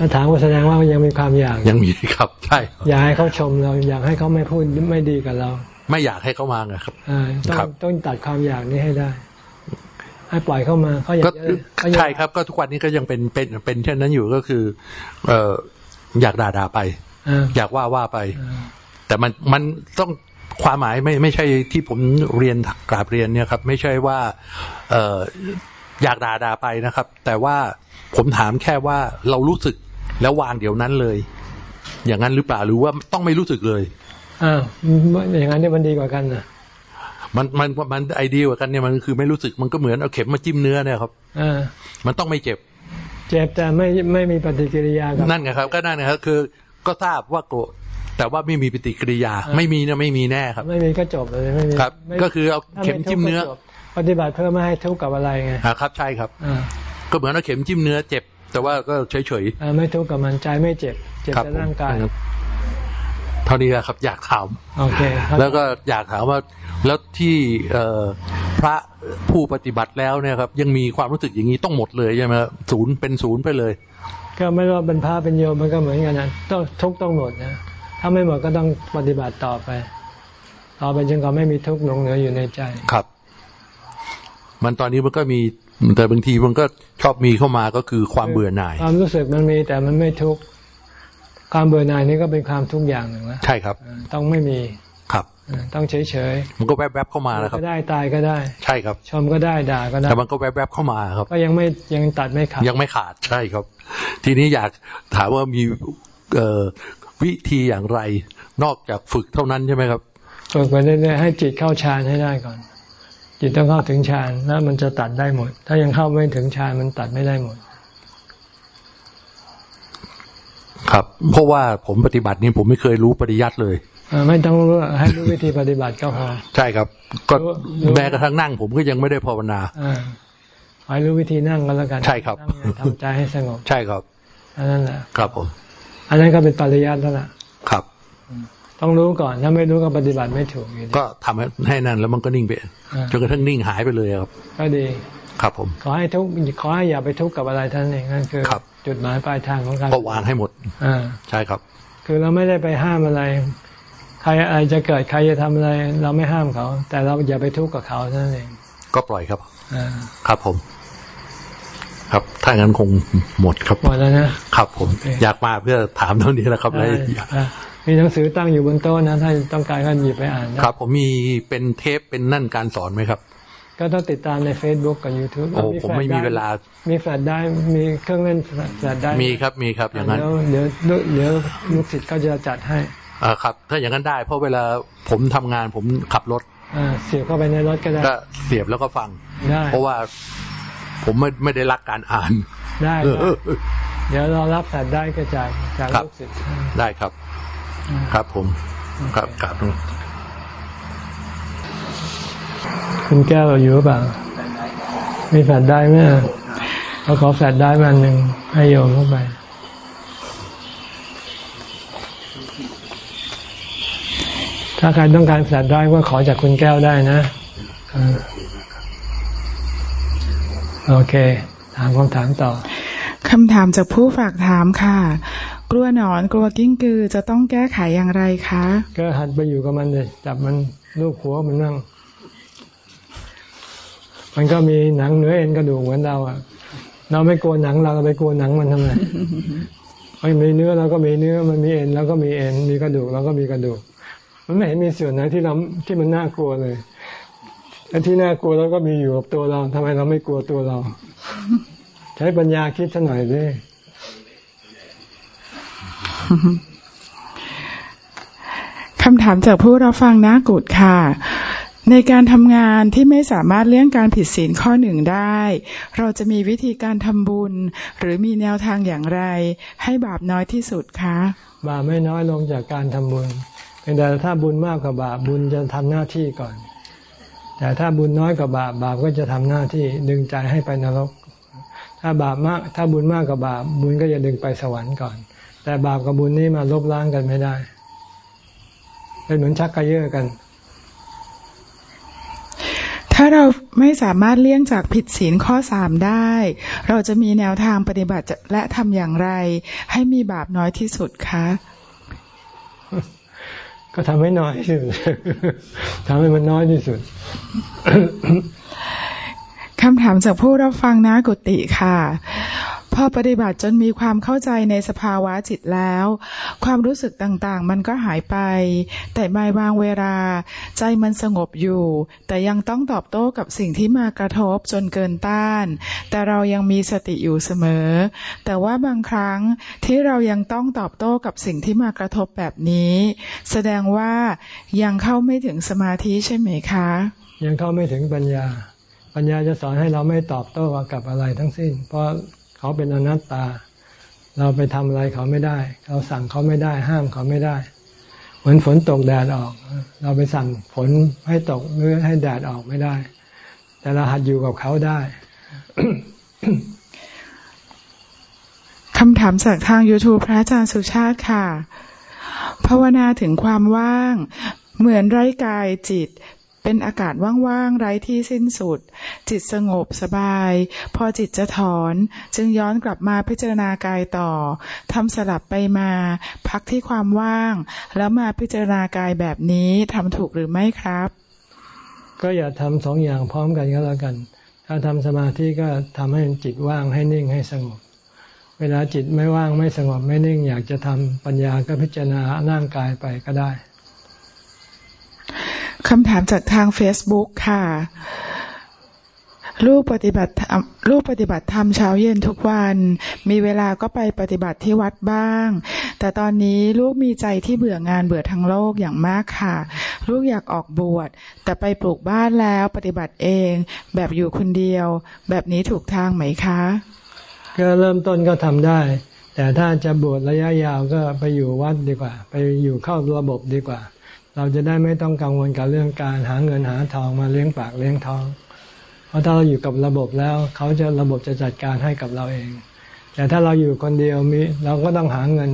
ถ้าถามก็แสดงว่ายังมีความอยาก ยังมีครับใช่อยากให้เขาชมเรา อยากให้เขาไม่พูดไม่ดีกับเรา ไม่อยากให้เขามาไงครับอ่าต้องครับต้องตัดความอยากนี้ให้ได้ให้ปล่อยเข้ามาเขาอยาก็กจะเขาอยากใช่ครับ ก็ทุกวันนี้ก็ยังเป็นเป็นเป็นเช่นนั้นอยู่ก็คือ เอ่ออยากด่าด่าไปอ่าอยากว่าว่าไปอ่าแต่มันมันต้อง ความหมายไม่ไม่ใช่ที่ผมเรียนกราบเรียนเนี่ยครับ ไม่ใช่ว่าเอ่ออยากด่าด่าไปนะครับ แต่ว่าผมถามแค่ว่าเรารู้สึกแล้ววางเดี๋ยวนั้นเลย อย่างนั้นหรือเปล่าหรือว่าต้องไม่รู้สึกเลยอ้าวอย่างนั้นเนี่ยมันดีกว่ากันนะมันมันมันไอเดียกว่ากันเนี่ยมันคือไม่รู้สึกมันก็เหมือนเอาเข็มมาจิ้มเนื้อเนี่ยครับอ่ามันต้องไม่เจ็บ เจ็บแต่ไม่ไม่มีปฏิกิริยากับนั่นไงครับ ก็นั่นนะครับคือก็ทราบว่าโกรธ แต่ว่าไม่มีปฏิกิริยาอ่าไม่มีนะไม่มีแน่ครับ ไม่มีก็จบเลยไม่มีครับไม่ก็คือเอาเข็มจิ้มเนื้อถ้าไทุกข์ก็จบปฏิบัติเพื่อไม่ให้ทุกข์กับอะไรไงอ่าครับใช่ครับอ่าก็เหมือนเอาเข็มจิ้มเนื้อเจ็บ แต่ว่าก็เฉยเฉยอ่าไม่ทุกข์กับมันใจไม่เจ็บ เจ็บๆครับแต่ร่างกายผมเท่านี้แหละครับ อยากถามโอเคครับแล้วก็อยากถามว่าแล้วที่เอ่อพระผู้ปฏิบัติแล้วเนี่ยครับ ยังมีความรู้สึกอย่างนี้ต้องหมดเลยใช่ไหมครับศูนย์เป็นศูนย์ไปเลย ก็ไม่ว่าเป็นพระเป็นโยมมันก็เหมือนกันนะต้องทุกข์ต้องหมดนะ ถ้าไม่หมดก็ต้องปฏิบัติต่อไป ต่อไปจนกว่าไม่มีทุกข์หลงเหลืออยู่ในใจ ครับ มันตอนนี้มันก็มีแต่บางทีมันก็ชอบมีเข้ามาก็คือความเบื่อหน่าย ความรู้สึกมันมีแต่มันไม่ทุกข์ความเบื่อหน่ายนี่ก็เป็นความทุกข์อย่างหนึ่งนะใช่ครับอ่าต้องไม่มีครับอ่าต้องเฉยเฉยมันก็แวบๆเข้ามาๆแล้วครับก็ได้ตายก็ได้ ใช่ครับ ชมก็ได้ด่าก็ได้แต่มันก็แวบๆเข้ามาครับ ก็ยังไม่ยังตัดไม่ขาดยังไม่ขาดใช่ครับ ทีนี้อยากถามว่ามีเอ่อ วิธีอย่างไร นอกจากฝึกเท่านั้นใช่ไหมครับฝึกไปเรื่อยๆให้จิตเข้าฌานให้ได้ก่อน จิตต้องเข้าถึงฌานแล้วมันจะตัดได้หมด ถ้ายังเข้าไม่ถึงฌานมันตัดไม่ได้หมด ครับ เพราะว่าผมปฏิบัตินี่ผมไม่เคยรู้ปริยัติเลยเอ่อไม่ต้องรู้ให้รู้วิธีปฏิบัติก็พอใช่ครับ ก็รู้รู้แม้กระทั่งนั่ง ผมก็ยังไม่ได้ภาวนาอ่าขอให้รู้วิธีนั่งก็แล้วกันใช่ครับนั่งเนี่ยทำใจให้สงบ ใช่ครับอันนั้นแหละครับผม อันนั้นก็เป็นปริยัติแล้วล่ะ ครับ ต้องรู้ก่อน ถ้าไม่รู้ก็ปฏิบัติไม่ถูกอยู่ดีก็ทำให้ให้นั่นแล้วมันก็นิ่งไปอ่าจนกระทั่งนิ่งหายไปเลยครับ ก็ดี ครับผม ขอให้ทุกข์ขอให้อย่าไปทุกข์กับอะไรท่านเองนั่นคือครับจุดหมายปลายทางของการก็วางให้หมดอ่าใช่ครับ คือเราไม่ได้ไปห้ามอะไร ใครอะไรจะเกิดใครจะทำอะไร เราไม่ห้ามเขา แต่เราอย่าไปทุกข์กับเขาเท่านั้นเอง ก็ปล่อยครับอ่าครับผม ครับ ถ้างั้นคงหมดครับ หมดแล้วนะ ครับผมโอเคอยากมาเพื่อถามเท่านี้แหละครับได้แล้วอะมีหนังสือตั้งอยู่บนโต๊ะนะ ถ้าต้องการก็หยิบไปอ่านได้ครับ ผมมีเป็นเทปเป็นนั่นการสอนไหมครับ ก็ต้องติดตามใน Facebook กับ YouTube โอ้ผมไม่มีเวลา มีแฟลชได้มีเครื่องเล่นแฟลชได้มีครับมีครับอย่างนั้น เดี๋ยวเดี๋ยวเดี๋ยวลูกศิษย์ก็จะจัดให้อ่าครับ ถ้าอย่างนั้นได้ เพราะเวลาผมทำงานผมขับรถอ่าเสียบเข้าไปในรถก็ได้ก็เสียบแล้วก็ฟังได้เพราะว่า ผมไม่ไม่ได้รักการอ่าน ได้เออได้เออเออเดี๋ยวเรารับแฟลชได้ก็จากจากครับลูกศิษย์ได้ครับอ่าครับผม ครับครับคุณแก้วเราอยู่หรือเปล่ามีแฟลชได้ไหมอะเราขอแฟลชได้มาอันหนึ่งให้โยมเข้าไปถ้าใครต้องการแฟลชได้ก็ขอจากคุณแก้วได้นะอ่า โอเค ถามคำถามต่อคำถามจากผู้ฝากถามค่ะ กลัวหนอนกลัวกิ้งกือจะต้องแก้ไขอย่างไรคะก็หัดไปอยู่กับมันเลยจับมันลูกหัวมันนั่ง มันก็มีหนังเนื้อเอ็นกระดูกเหมือนเราอะเราไม่กลัวหนังเราไปกลัวหนังมันทำไมมันมีเนื้อเราก็มีเนื้อมันมีเอ็นเราก็มีเอ็นมีกระดูกเราก็มีกระดูก มันไม่เห็นมีส่วนไหนที่เราที่มันน่ากลัวเลย ไอ้ที่น่ากลัวเราก็มีอยู่กับตัวเราทำไมเราไม่กลัวตัวเรา ใช้ปัญญาคิดสักหน่อยดิคำถามจากผู้รับฟังนากุดค่ะ ในการทำงานที่ไม่สามารถเลี่ยงการผิดศีลข้อหนึ่งได้ เราจะมีวิธีการทำบุญ หรือมีแนวทางอย่างไร ให้บาปน้อยที่สุดคะ บาปไม่น้อยลงจากการทำบุญเพียงแต่ถ้าบุญมากกว่าบาปบุญจะทำหน้าที่ก่อน แต่ถ้าบุญน้อยกว่าบาปบาปก็จะทำหน้าที่ดึงใจให้ไปนรก ถ้าบาปมาก ถ้าบุญมากกว่าบาปบุญก็จะดึงไปสวรรค์ก่อน แต่บาปกับบุญนี่มาลบล้างกันไม่ได้ เป็นเหมือนชักกระเยาะกัน ถ้าเราไม่สามารถเลี่ยงจากผิดศีลข้อสามได้ เราจะมีแนวทางปฏิบัติและทำอย่างไร ให้มีบาปน้อยที่สุดคะ ก็ทำให้น้อยที่สุดทำให้มันน้อยที่สุดคำถามจากผู้รับฟังนะกุติค่ะ พอปฏิบัติจนมีความเข้าใจในสภาวะจิตแล้ว ความรู้สึกต่างๆ มันก็หายไป แต่ในบางเวลา ใจมันสงบอยู่ แต่ยังต้องตอบโต้กับสิ่งที่มากระทบจนเกินต้าน แต่เรายังมีสติอยู่เสมอ แต่ว่าบางครั้งที่เรายังต้องตอบโต้กับสิ่งที่มากระทบแบบนี้ แสดงว่ายังเข้าไม่ถึงสมาธิใช่ไหมคะ ยังเข้าไม่ถึงปัญญา ปัญญาจะสอนให้เราไม่ตอบโต้กับอะไรทั้งสิ้น เพราะ เขาเป็นอนัตตา เราไปทำอะไรเขาไม่ได้ เราสั่งเขาไม่ได้ ห้ามเขาไม่ได้ เหมือนฝนตกแดดออก เราไปสั่งฝนให้ตกหรือให้แดดออกไม่ได้ แต่เราหัดอยู่กับเขาได้คำถามจากทาง YouTube พระอาจารย์สุชาติค่ะ ภาวนาถึงความว่าง เหมือนไร้กายจิต เป็นอากาศว่างๆไร้ที่สิ้นสุด จิตสงบสบาย พอจิตจะถอน จึงย้อนกลับมาพิจารณากายต่อทำสลับไปมา พักที่ความว่าง แล้วมาพิจารณากายแบบนี้ทำถูกหรือไม่ครับ ก็อย่าทำสองอย่างพร้อมกันก็แล้วกัน ถ้าทำสมาธิก็ทำให้จิตว่างให้นิ่งให้สงบเวลาจิตไม่ว่างไม่สงบไม่นิ่งอยากจะทำปัญญาก็พิจารณาร่างกายไปก็ได้ คำถามจากทาง Facebook ค่ะ ลูกปฏิบัติลูกปฏิบัติธรรมเช้าเย็นทุกวัน มีเวลาก็ไปปฏิบัติที่วัดบ้าง แต่ตอนนี้ลูกมีใจที่เบื่องานเบื่อทั้งโลกอย่างมากค่ะ ลูกอยากออกบวช แต่ไปปลูกบ้านแล้วปฏิบัติเอง แบบอยู่คนเดียว แบบนี้ถูกทางไหมคะก็เริ่มต้นก็ทำได้ แต่ถ้าจะบวชระยะยาวก็ไปอยู่วัดดีกว่า ไปอยู่เข้าระบบดีกว่า เราจะได้ไม่ต้องกังวลกับเรื่องการหาเงินหาทองมาเลี้ยงปากเลี้ยงท้อง เพราะถ้าเราอยู่กับระบบแล้ว เขาจะระบบจะจัดการให้กับเราเอง แต่ถ้าเราอยู่คนเดียวมีเราก็ต้องหาเงิน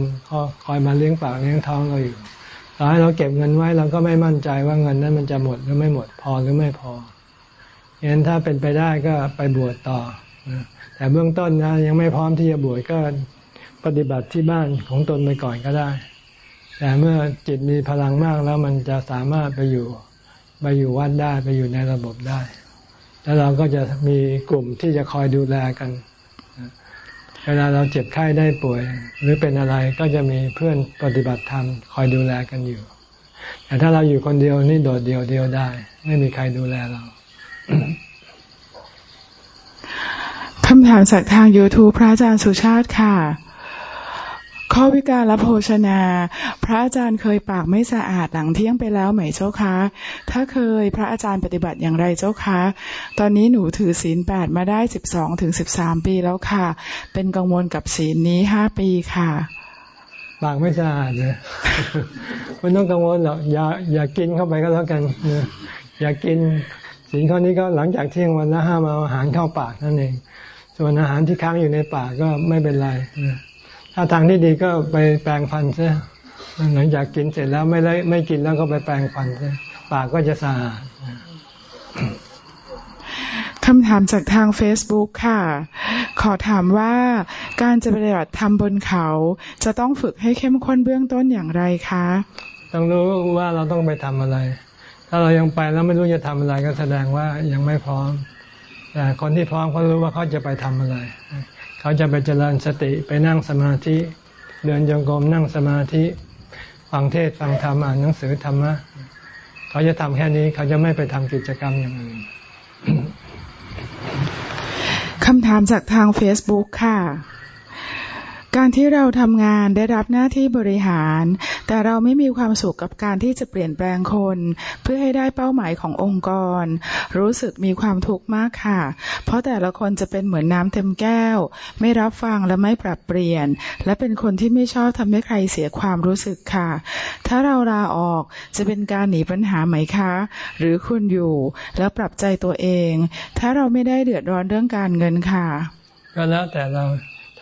คอยมาเลี้ยงปากเลี้ยงท้องเราอยู่ต่อให้เราเก็บเงินไว้เราก็ไม่มั่นใจว่าเงินนั้นมันจะหมดหรือไม่หมดพอหรือไม่พองั้นถ้าเป็นไปได้ก็ไปบวชต่อ แต่เบื้องต้นนะยังไม่พร้อมที่จะบวชก็ปฏิบัติที่บ้านของตนไปก่อนก็ได้ แต่เมื่อจิตมีพลังมากแล้วมันจะสามารถไปอยู่ไปอยู่วัดได้ไปอยู่ในระบบได้ แล้วเราก็จะมีกลุ่มที่จะคอยดูแลกัน เวลาเราเจ็บไข้ได้ป่วย หรือเป็นอะไรก็จะมีเพื่อนปฏิบัติธรรมคอยดูแลกันอยู่ แต่ถ้าเราอยู่คนเดียวนี่โดดเดียวเดียวได้ ไม่มีใครดูแลเราคำถามจากทาง YouTube พระอาจารย์สุชาติค่ะ ข้อวิการและโภชนา พระอาจารย์เคยปากไม่สะอาดหลังเที่ยงไปแล้วไหมเจ้าคะ ถ้าเคยพระอาจารย์ปฏิบัติอย่างไรเจ้าคะ ตอนนี้หนูถือศีลแปดมาได้สิบสองถึงสิบสามปีแล้วค่ะ เป็นกังวลกับศีลนี้ห้าปีค่ะ ปากไม่สะอาดเลยไม่ต้องกังวลหรอกอย่าอย่ากินเข้าไปก็แล้วกันอย่ากินศีลข้อนี้ก็หลังจากเที่ยงวันละห้ามเอาอาหารเข้าปากนั่นเอง ส่วนอาหารที่ค้างอยู่ในปากก็ไม่เป็นไร ถ้าทางที่ดีก็ไปแปรงฟันซะหลังจากกินเสร็จแล้วไม่ได้ไม่กินแล้วก็ไปแปรงฟันซะปากก็จะสะอาดคำถามจากทาง Facebook ค่ะ ขอถามว่าการจะปฏิบัติธรรมบนเขา จะต้องฝึกให้เข้มข้นเบื้องต้นอย่างไรคะ ต้องรู้ว่าเราต้องไปทำอะไร ถ้าเรายังไปแล้วไม่รู้จะทำอะไรก็แสดงว่ายังไม่พร้อม แต่คนที่พร้อมเขารู้ว่าเขาจะไปทำอะไร เขาจะไปเจริญสติไปนั่งสมาธิ เดินจงกรมนั่งสมาธิ ฟังเทศฟังธรรมอ่านหนังสือธรรมะเขาจะทำแค่นี้เขาจะไม่ไปทำกิจกรรมอย่างอื่นคำถามจากทาง Facebook ค่ะ การที่เราทำงานได้รับหน้าที่บริหาร แต่เราไม่มีความสุขกับการที่จะเปลี่ยนแปลงคน เพื่อให้ได้เป้าหมายขององค์กร รู้สึกมีความทุกข์มากค่ะ เพราะแต่ละคนจะเป็นเหมือนน้ำเต็มแก้ว ไม่รับฟังและไม่ปรับเปลี่ยน และเป็นคนที่ไม่ชอบทำให้ใครเสียความรู้สึกค่ะ ถ้าเราลาออกจะเป็นการหนีปัญหาไหมคะ หรือคุณอยู่แล้วปรับใจตัวเอง ถ้าเราไม่ได้เดือดร้อนเรื่องการเงินค่ะ ก็แล้วแต่เรา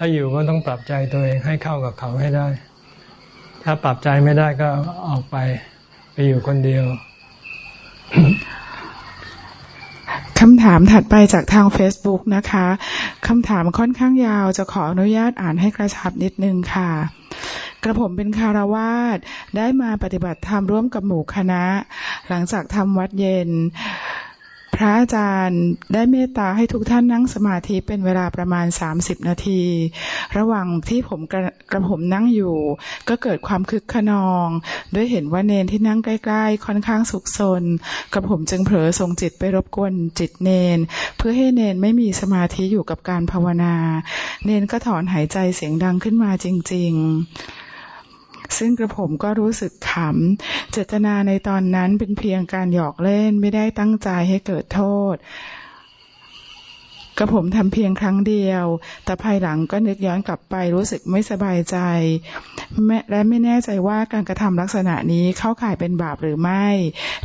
ถ้าอยู่ก็ต้องปรับใจตัวเองให้เข้ากับเขาให้ได้ ถ้าปรับใจไม่ได้ก็ออกไปไปอยู่คนเดียวคำถามถัดไปจากทาง Facebook นะคะ คำถามค่อนข้างยาวจะขออนุญาตอ่านให้กระชับนิดนึงค่ะ กระผมเป็นคารวาสได้มาปฏิบัติธรรมร่วมกับหมู่คณะ หลังจากทำวัดเย็น พระอาจารย์ได้เมตตาให้ทุกท่านนั่งสมาธิเป็นเวลาประมาณสามสิบนาที ระหว่างที่ผมกระกระผมนั่งอยู่ ก็เกิดความคึกขนอง ด้วยเห็นว่าเนนที่นั่งใกล้ ๆ ค่อนข้างสุขสนกระผมจึงเผลอส่งจิตไปรบกวนจิตเนน เพื่อให้เนนไม่มีสมาธิอยู่กับการภาวนา เนนก็ถอนหายใจเสียงดังขึ้นมาจริง ๆ ซึ่งกระผมก็รู้สึกขำ เจตนาในตอนนั้นเป็นเพียงการหยอกเล่นไม่ได้ตั้งใจให้เกิดโทษกระผมทำเพียงครั้งเดียว แต่ภายหลังก็นึกย้อนกลับไปรู้สึกไม่สบายใจ และไม่แน่ใจว่าการกระทำลักษณะนี้เข้าข่ายเป็นบาปหรือไม่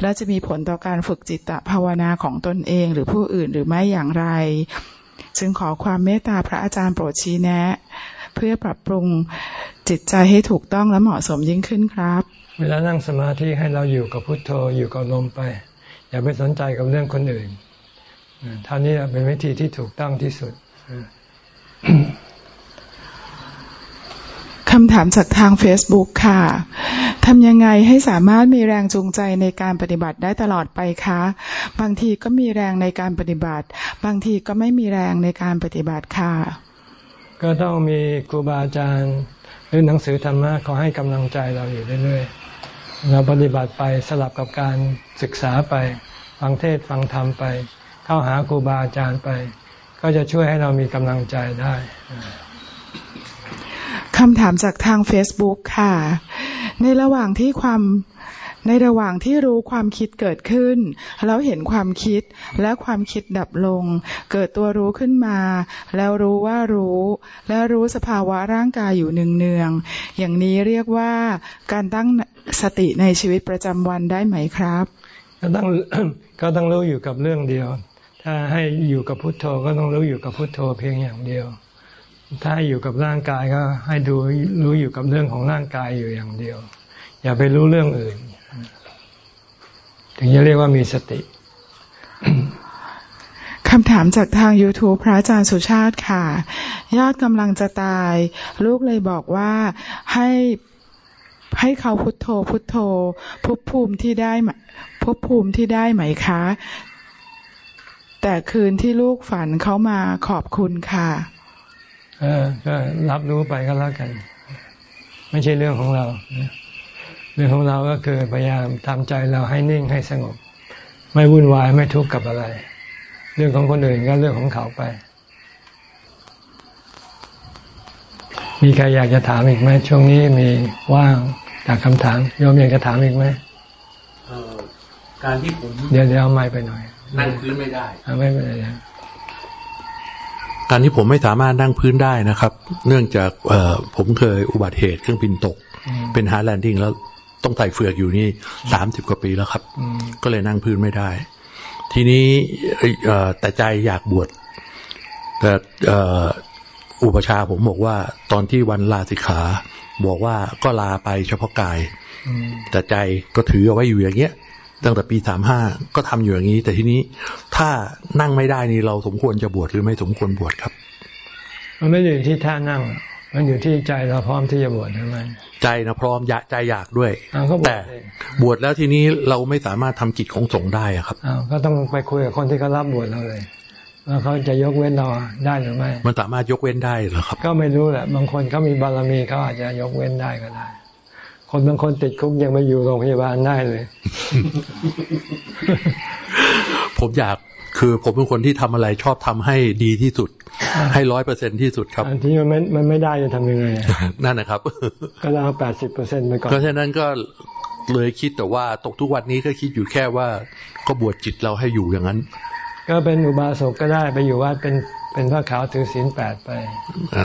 และจะมีผลต่อการฝึกจิตภาวนาของตนเองหรือผู้อื่นหรือไม่อย่างไร จึงขอความเมตตาพระอาจารย์โปรดชี้แนะ เพื่อปรับปรุงจิตใจให้ถูกต้องและเหมาะสมยิ่งขึ้นครับ เวลานั่งสมาธิให้เราอยู่กับพุทโธอยู่กับลมไป อย่าไปสนใจกับเรื่องคนอื่นท่านี้เป็นวิธีที่ถูกต้องที่สุดคำถามจากทาง Facebook ค่ะ ทำยังไงให้สามารถมีแรงจูงใจในการปฏิบัติได้ตลอดไปคะ บางทีก็มีแรงในการปฏิบัติ บางทีก็ไม่มีแรงในการปฏิบัติค่ะ ก็ต้องมีครูบาอาจารย์ หรือหนังสือธรรมะขอให้กำลังใจเราอยู่เรื่อยๆ เราปฏิบัติไปสลับกับการศึกษาไป ฟังเทศฟังธรรมไป เข้าหาครูบาอาจารย์ไป ก็จะช่วยให้เรามีกำลังใจได้คำถามจากทาง Facebook ค่ะ ในระหว่างที่ความ ในระหว่างที่รู้ความคิดเกิดขึ้น แล้วเห็นความคิดและความคิดดับลง เกิดตัวรู้ขึ้นมา แล้วรู้ว่ารู้ และรู้สภาวะร่างกายอยู่เนืองๆอย่างนี้เรียกว่าการตั้งสติในชีวิตประจำวันได้ไหมครับ ก็ต้องก็ต้องรู้อยู่กับเรื่องเดียว ถ้าให้อยู่กับพุทโธก็ต้องรู้อยู่กับพุทโธเพียงอย่างเดียว ถ้าอยู่กับร่างกายก็ให้ดูรู้อยู่กับเรื่องของร่างกายอยู่อย่างเดียว อย่าไปรู้เรื่องอื่น ถึงจะเรียกว่ามีสติคำถามจากทาง YouTube พระอาจารย์สุชาติค่ะ ญาติกำลังจะตาย ลูกเลยบอกว่าให้ให้เขาพุทโธพุทโธภพภูมิที่ได้ภพภูมิที่ได้ไหมคะ แต่คืนที่ลูกฝันเขามาขอบคุณค่ะ เออก็รับรู้ไปก็แล้วกัน ไม่ใช่เรื่องของเรา เรื่องของเราก็คือพยายามทำใจเราให้นิ่งให้สงบ ไม่วุ่นวายไม่ทุกข์กับอะไร เรื่องของคนอื่นก็เรื่องของเขาไป มีใครอยากจะถามอีกไหมช่วงนี้มีว่างจากคำถามโยมอยากจะถามอีกไหมการที่ผมเดี๋ยวเดี๋ยวเอาไมค์ไปหน่อย นั่งพื้นไม่ได้ไม่เป็นไรการที่ผมไม่สามารถนั่งพื้นได้นะครับ เนื่องจากเอผมเคยอุบัติเหตุเครื่องบินตก เป็น hard landing แล้ว ต้องใส่เฝือกอยู่นี่สามสิบกว่าปีแล้วครับ ก็เลยนั่งพื้นไม่ได้ ทีนี้แต่ใจอยากบวชแต่อุปัชฌาย์ผมบอกว่า ตอนที่วันลาสิกขา บอกว่าก็ลาไปเฉพาะกายแต่ใจก็ถือเอาไว้อยู่อย่างเงี้ย ตั้งแต่ปีสามห้าก็ทำอยู่อย่างนี้ แต่ทีนี้ถ้านั่งไม่ได้นี่เราสมควรจะบวชหรือไม่สมควรบวชครับ มันไม่อยู่ที่ท่านั่ง มันอยู่ที่ใจเราพร้อมที่จะบวชหรือไม่ใจนะพร้อมอยากใจอยากด้วยแต่บวชแล้วทีนี้เราไม่สามารถทำกิจของสงฆ์ได้อะครับก็ต้องไปคุยกับคนที่เขารับบวชเราเลยว่าเขาจะยกเว้นเราได้หรือไม่ มันสามารถยกเว้นได้หรอครับ ก็ไม่รู้แหละ บางคนเขามีบารมีเขาอาจจะยกเว้นได้ก็ได้ คนบางคนติดคุกยังไปอยู่โรงพยาบาลได้เลย ผมอยาก คือผมเป็นคนที่ทำอะไรชอบทำให้ดีที่สุด ให้ร้อยเปอร์เซ็นที่สุดครับที่มันไม่มันไม่ได้จะทำยังไงนั่นนะครับ ก็เอาแปดสิบเปอร์เซ็นต์ไปก่อนเพราะฉะนั้นก็เลยคิดแต่ว่าตกทุกวันนี้ก็คิดอยู่แค่ว่าก็บวชจิตเราให้อยู่อย่างนั้น ก็เป็นอุบาสกก็ได้ไปอยู่วัดเป็นเป็นพระขาวถือศีลแปดไป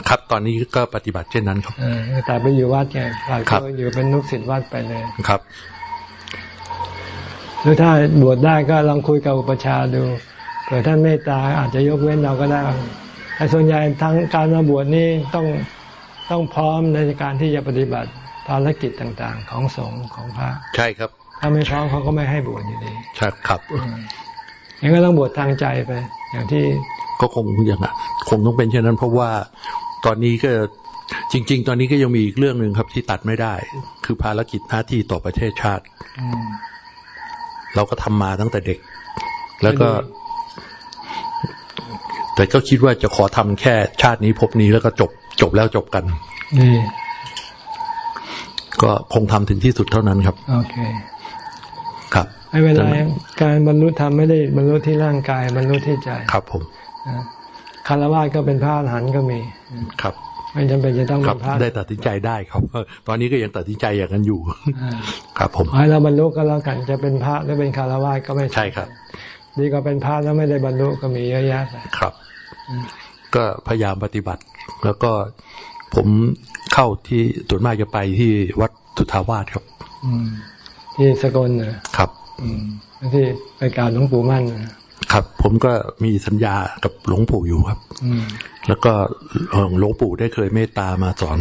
ครับ ตอนนี้ก็ปฏิบัติเช่นนั้นครับแต่ไปอยู่วัดไงก็อยู่เป็นลูกศิษย์วัดไปเลยครับหรือถ้าบวชได้ก็ลองคุยกับอุปชาดู เผื่อท่านเมตตาอาจจะยกเว้นเราก็ได้แต่ส่วนใหญ่ทั้งการมาบวชนี่ต้องต้องพร้อมในการที่จะปฏิบัติภารกิจต่างๆ ของสงฆ์ของพระ ใช่ครับ ถ้าไม่พร้อมเขาก็ไม่ให้บวชอยู่ดีใช่ครับยังก็ต้องบวชทางใจไป อย่างที่ก็คงอย่างอะคงต้องเป็นเช่นนั้น เพราะว่าตอนนี้ก็จริง ๆ ตอนนี้ก็ยังมีอีกเรื่องหนึ่งครับที่ตัดไม่ได้ คือภารกิจหน้าที่ต่อประเทศชาติเราก็ทำมาตั้งแต่เด็ก แล้วก็ แต่ก็คิดว่าจะขอทำแค่ชาตินี้พบนี้แล้วก็จบจบแล้วจบกันก็คงทำถึงที่สุดเท่านั้นครับ โอเค ครับไม่เป็นไรการบรรลุธรรมไม่ได้บรรลุที่ร่างกายบรรลุที่ใจ ครับผมคารวะก็เป็นพระอรหันต์ก็มี ครับไม่จำเป็นจะต้องเป็นพระได้ตัดสินใจได้ครับ ตอนนี้ก็ยังตัดสินใจอย่างนั้นอยู่ ครับผมให้เราบรรลุก็แล้วกันจะเป็นพระหรือเป็นคารวะก็ไม่ใช่ครับ ดีกว่าเป็นพระแล้วไม่ได้บรรลุก็มีเยอะแยะครับ ก็พยายามปฏิบัติ แล้วก็ผมเข้าที่ส่วนมากจะไปที่วัดสุทาวาสครับที่สกลนะครับที่ไปกราบหลวงปู่มั่นครับ ผมก็มีสัญญากับหลวงปู่อยู่ครับแล้วก็หลวงปู่ได้เคยเมตตามาสอน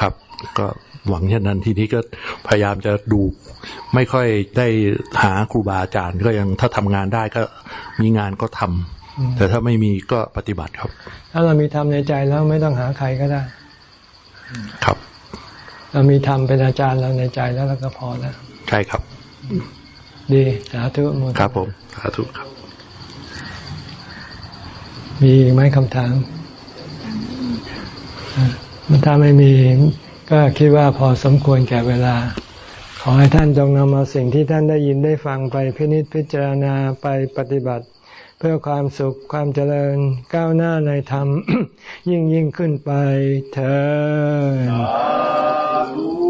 ครับ ก็ หวังเช่นนั้นทีนี้ก็พยายามจะดูไม่ค่อยได้หาครูบาอาจารย์ก็ยังถ้าทำงานได้ก็มีงานก็ทำแต่ถ้าไม่มีก็ปฏิบัติครับ ถ้าเรามีทำในใจแล้วไม่ต้องหาใครก็ได้ ครับ เรามีทำเป็นอาจารย์เราในใจแล้วเราก็พอแล้วใช่ครับ ดีสาธุมครับผมสาธุครับ มีไหมคำถามถ้าไม่มี ก็คิดว่าพอสมควรแก่เวลา ขอให้ท่านจงนำเอาสิ่งที่ท่านได้ยินได้ฟังไปพินิจพิจารณาไปปฏิบัติ เพื่อความสุขความเจริญก้าวหน้าในธรรม ยิ่งยิ่งขึ้นไปเถิด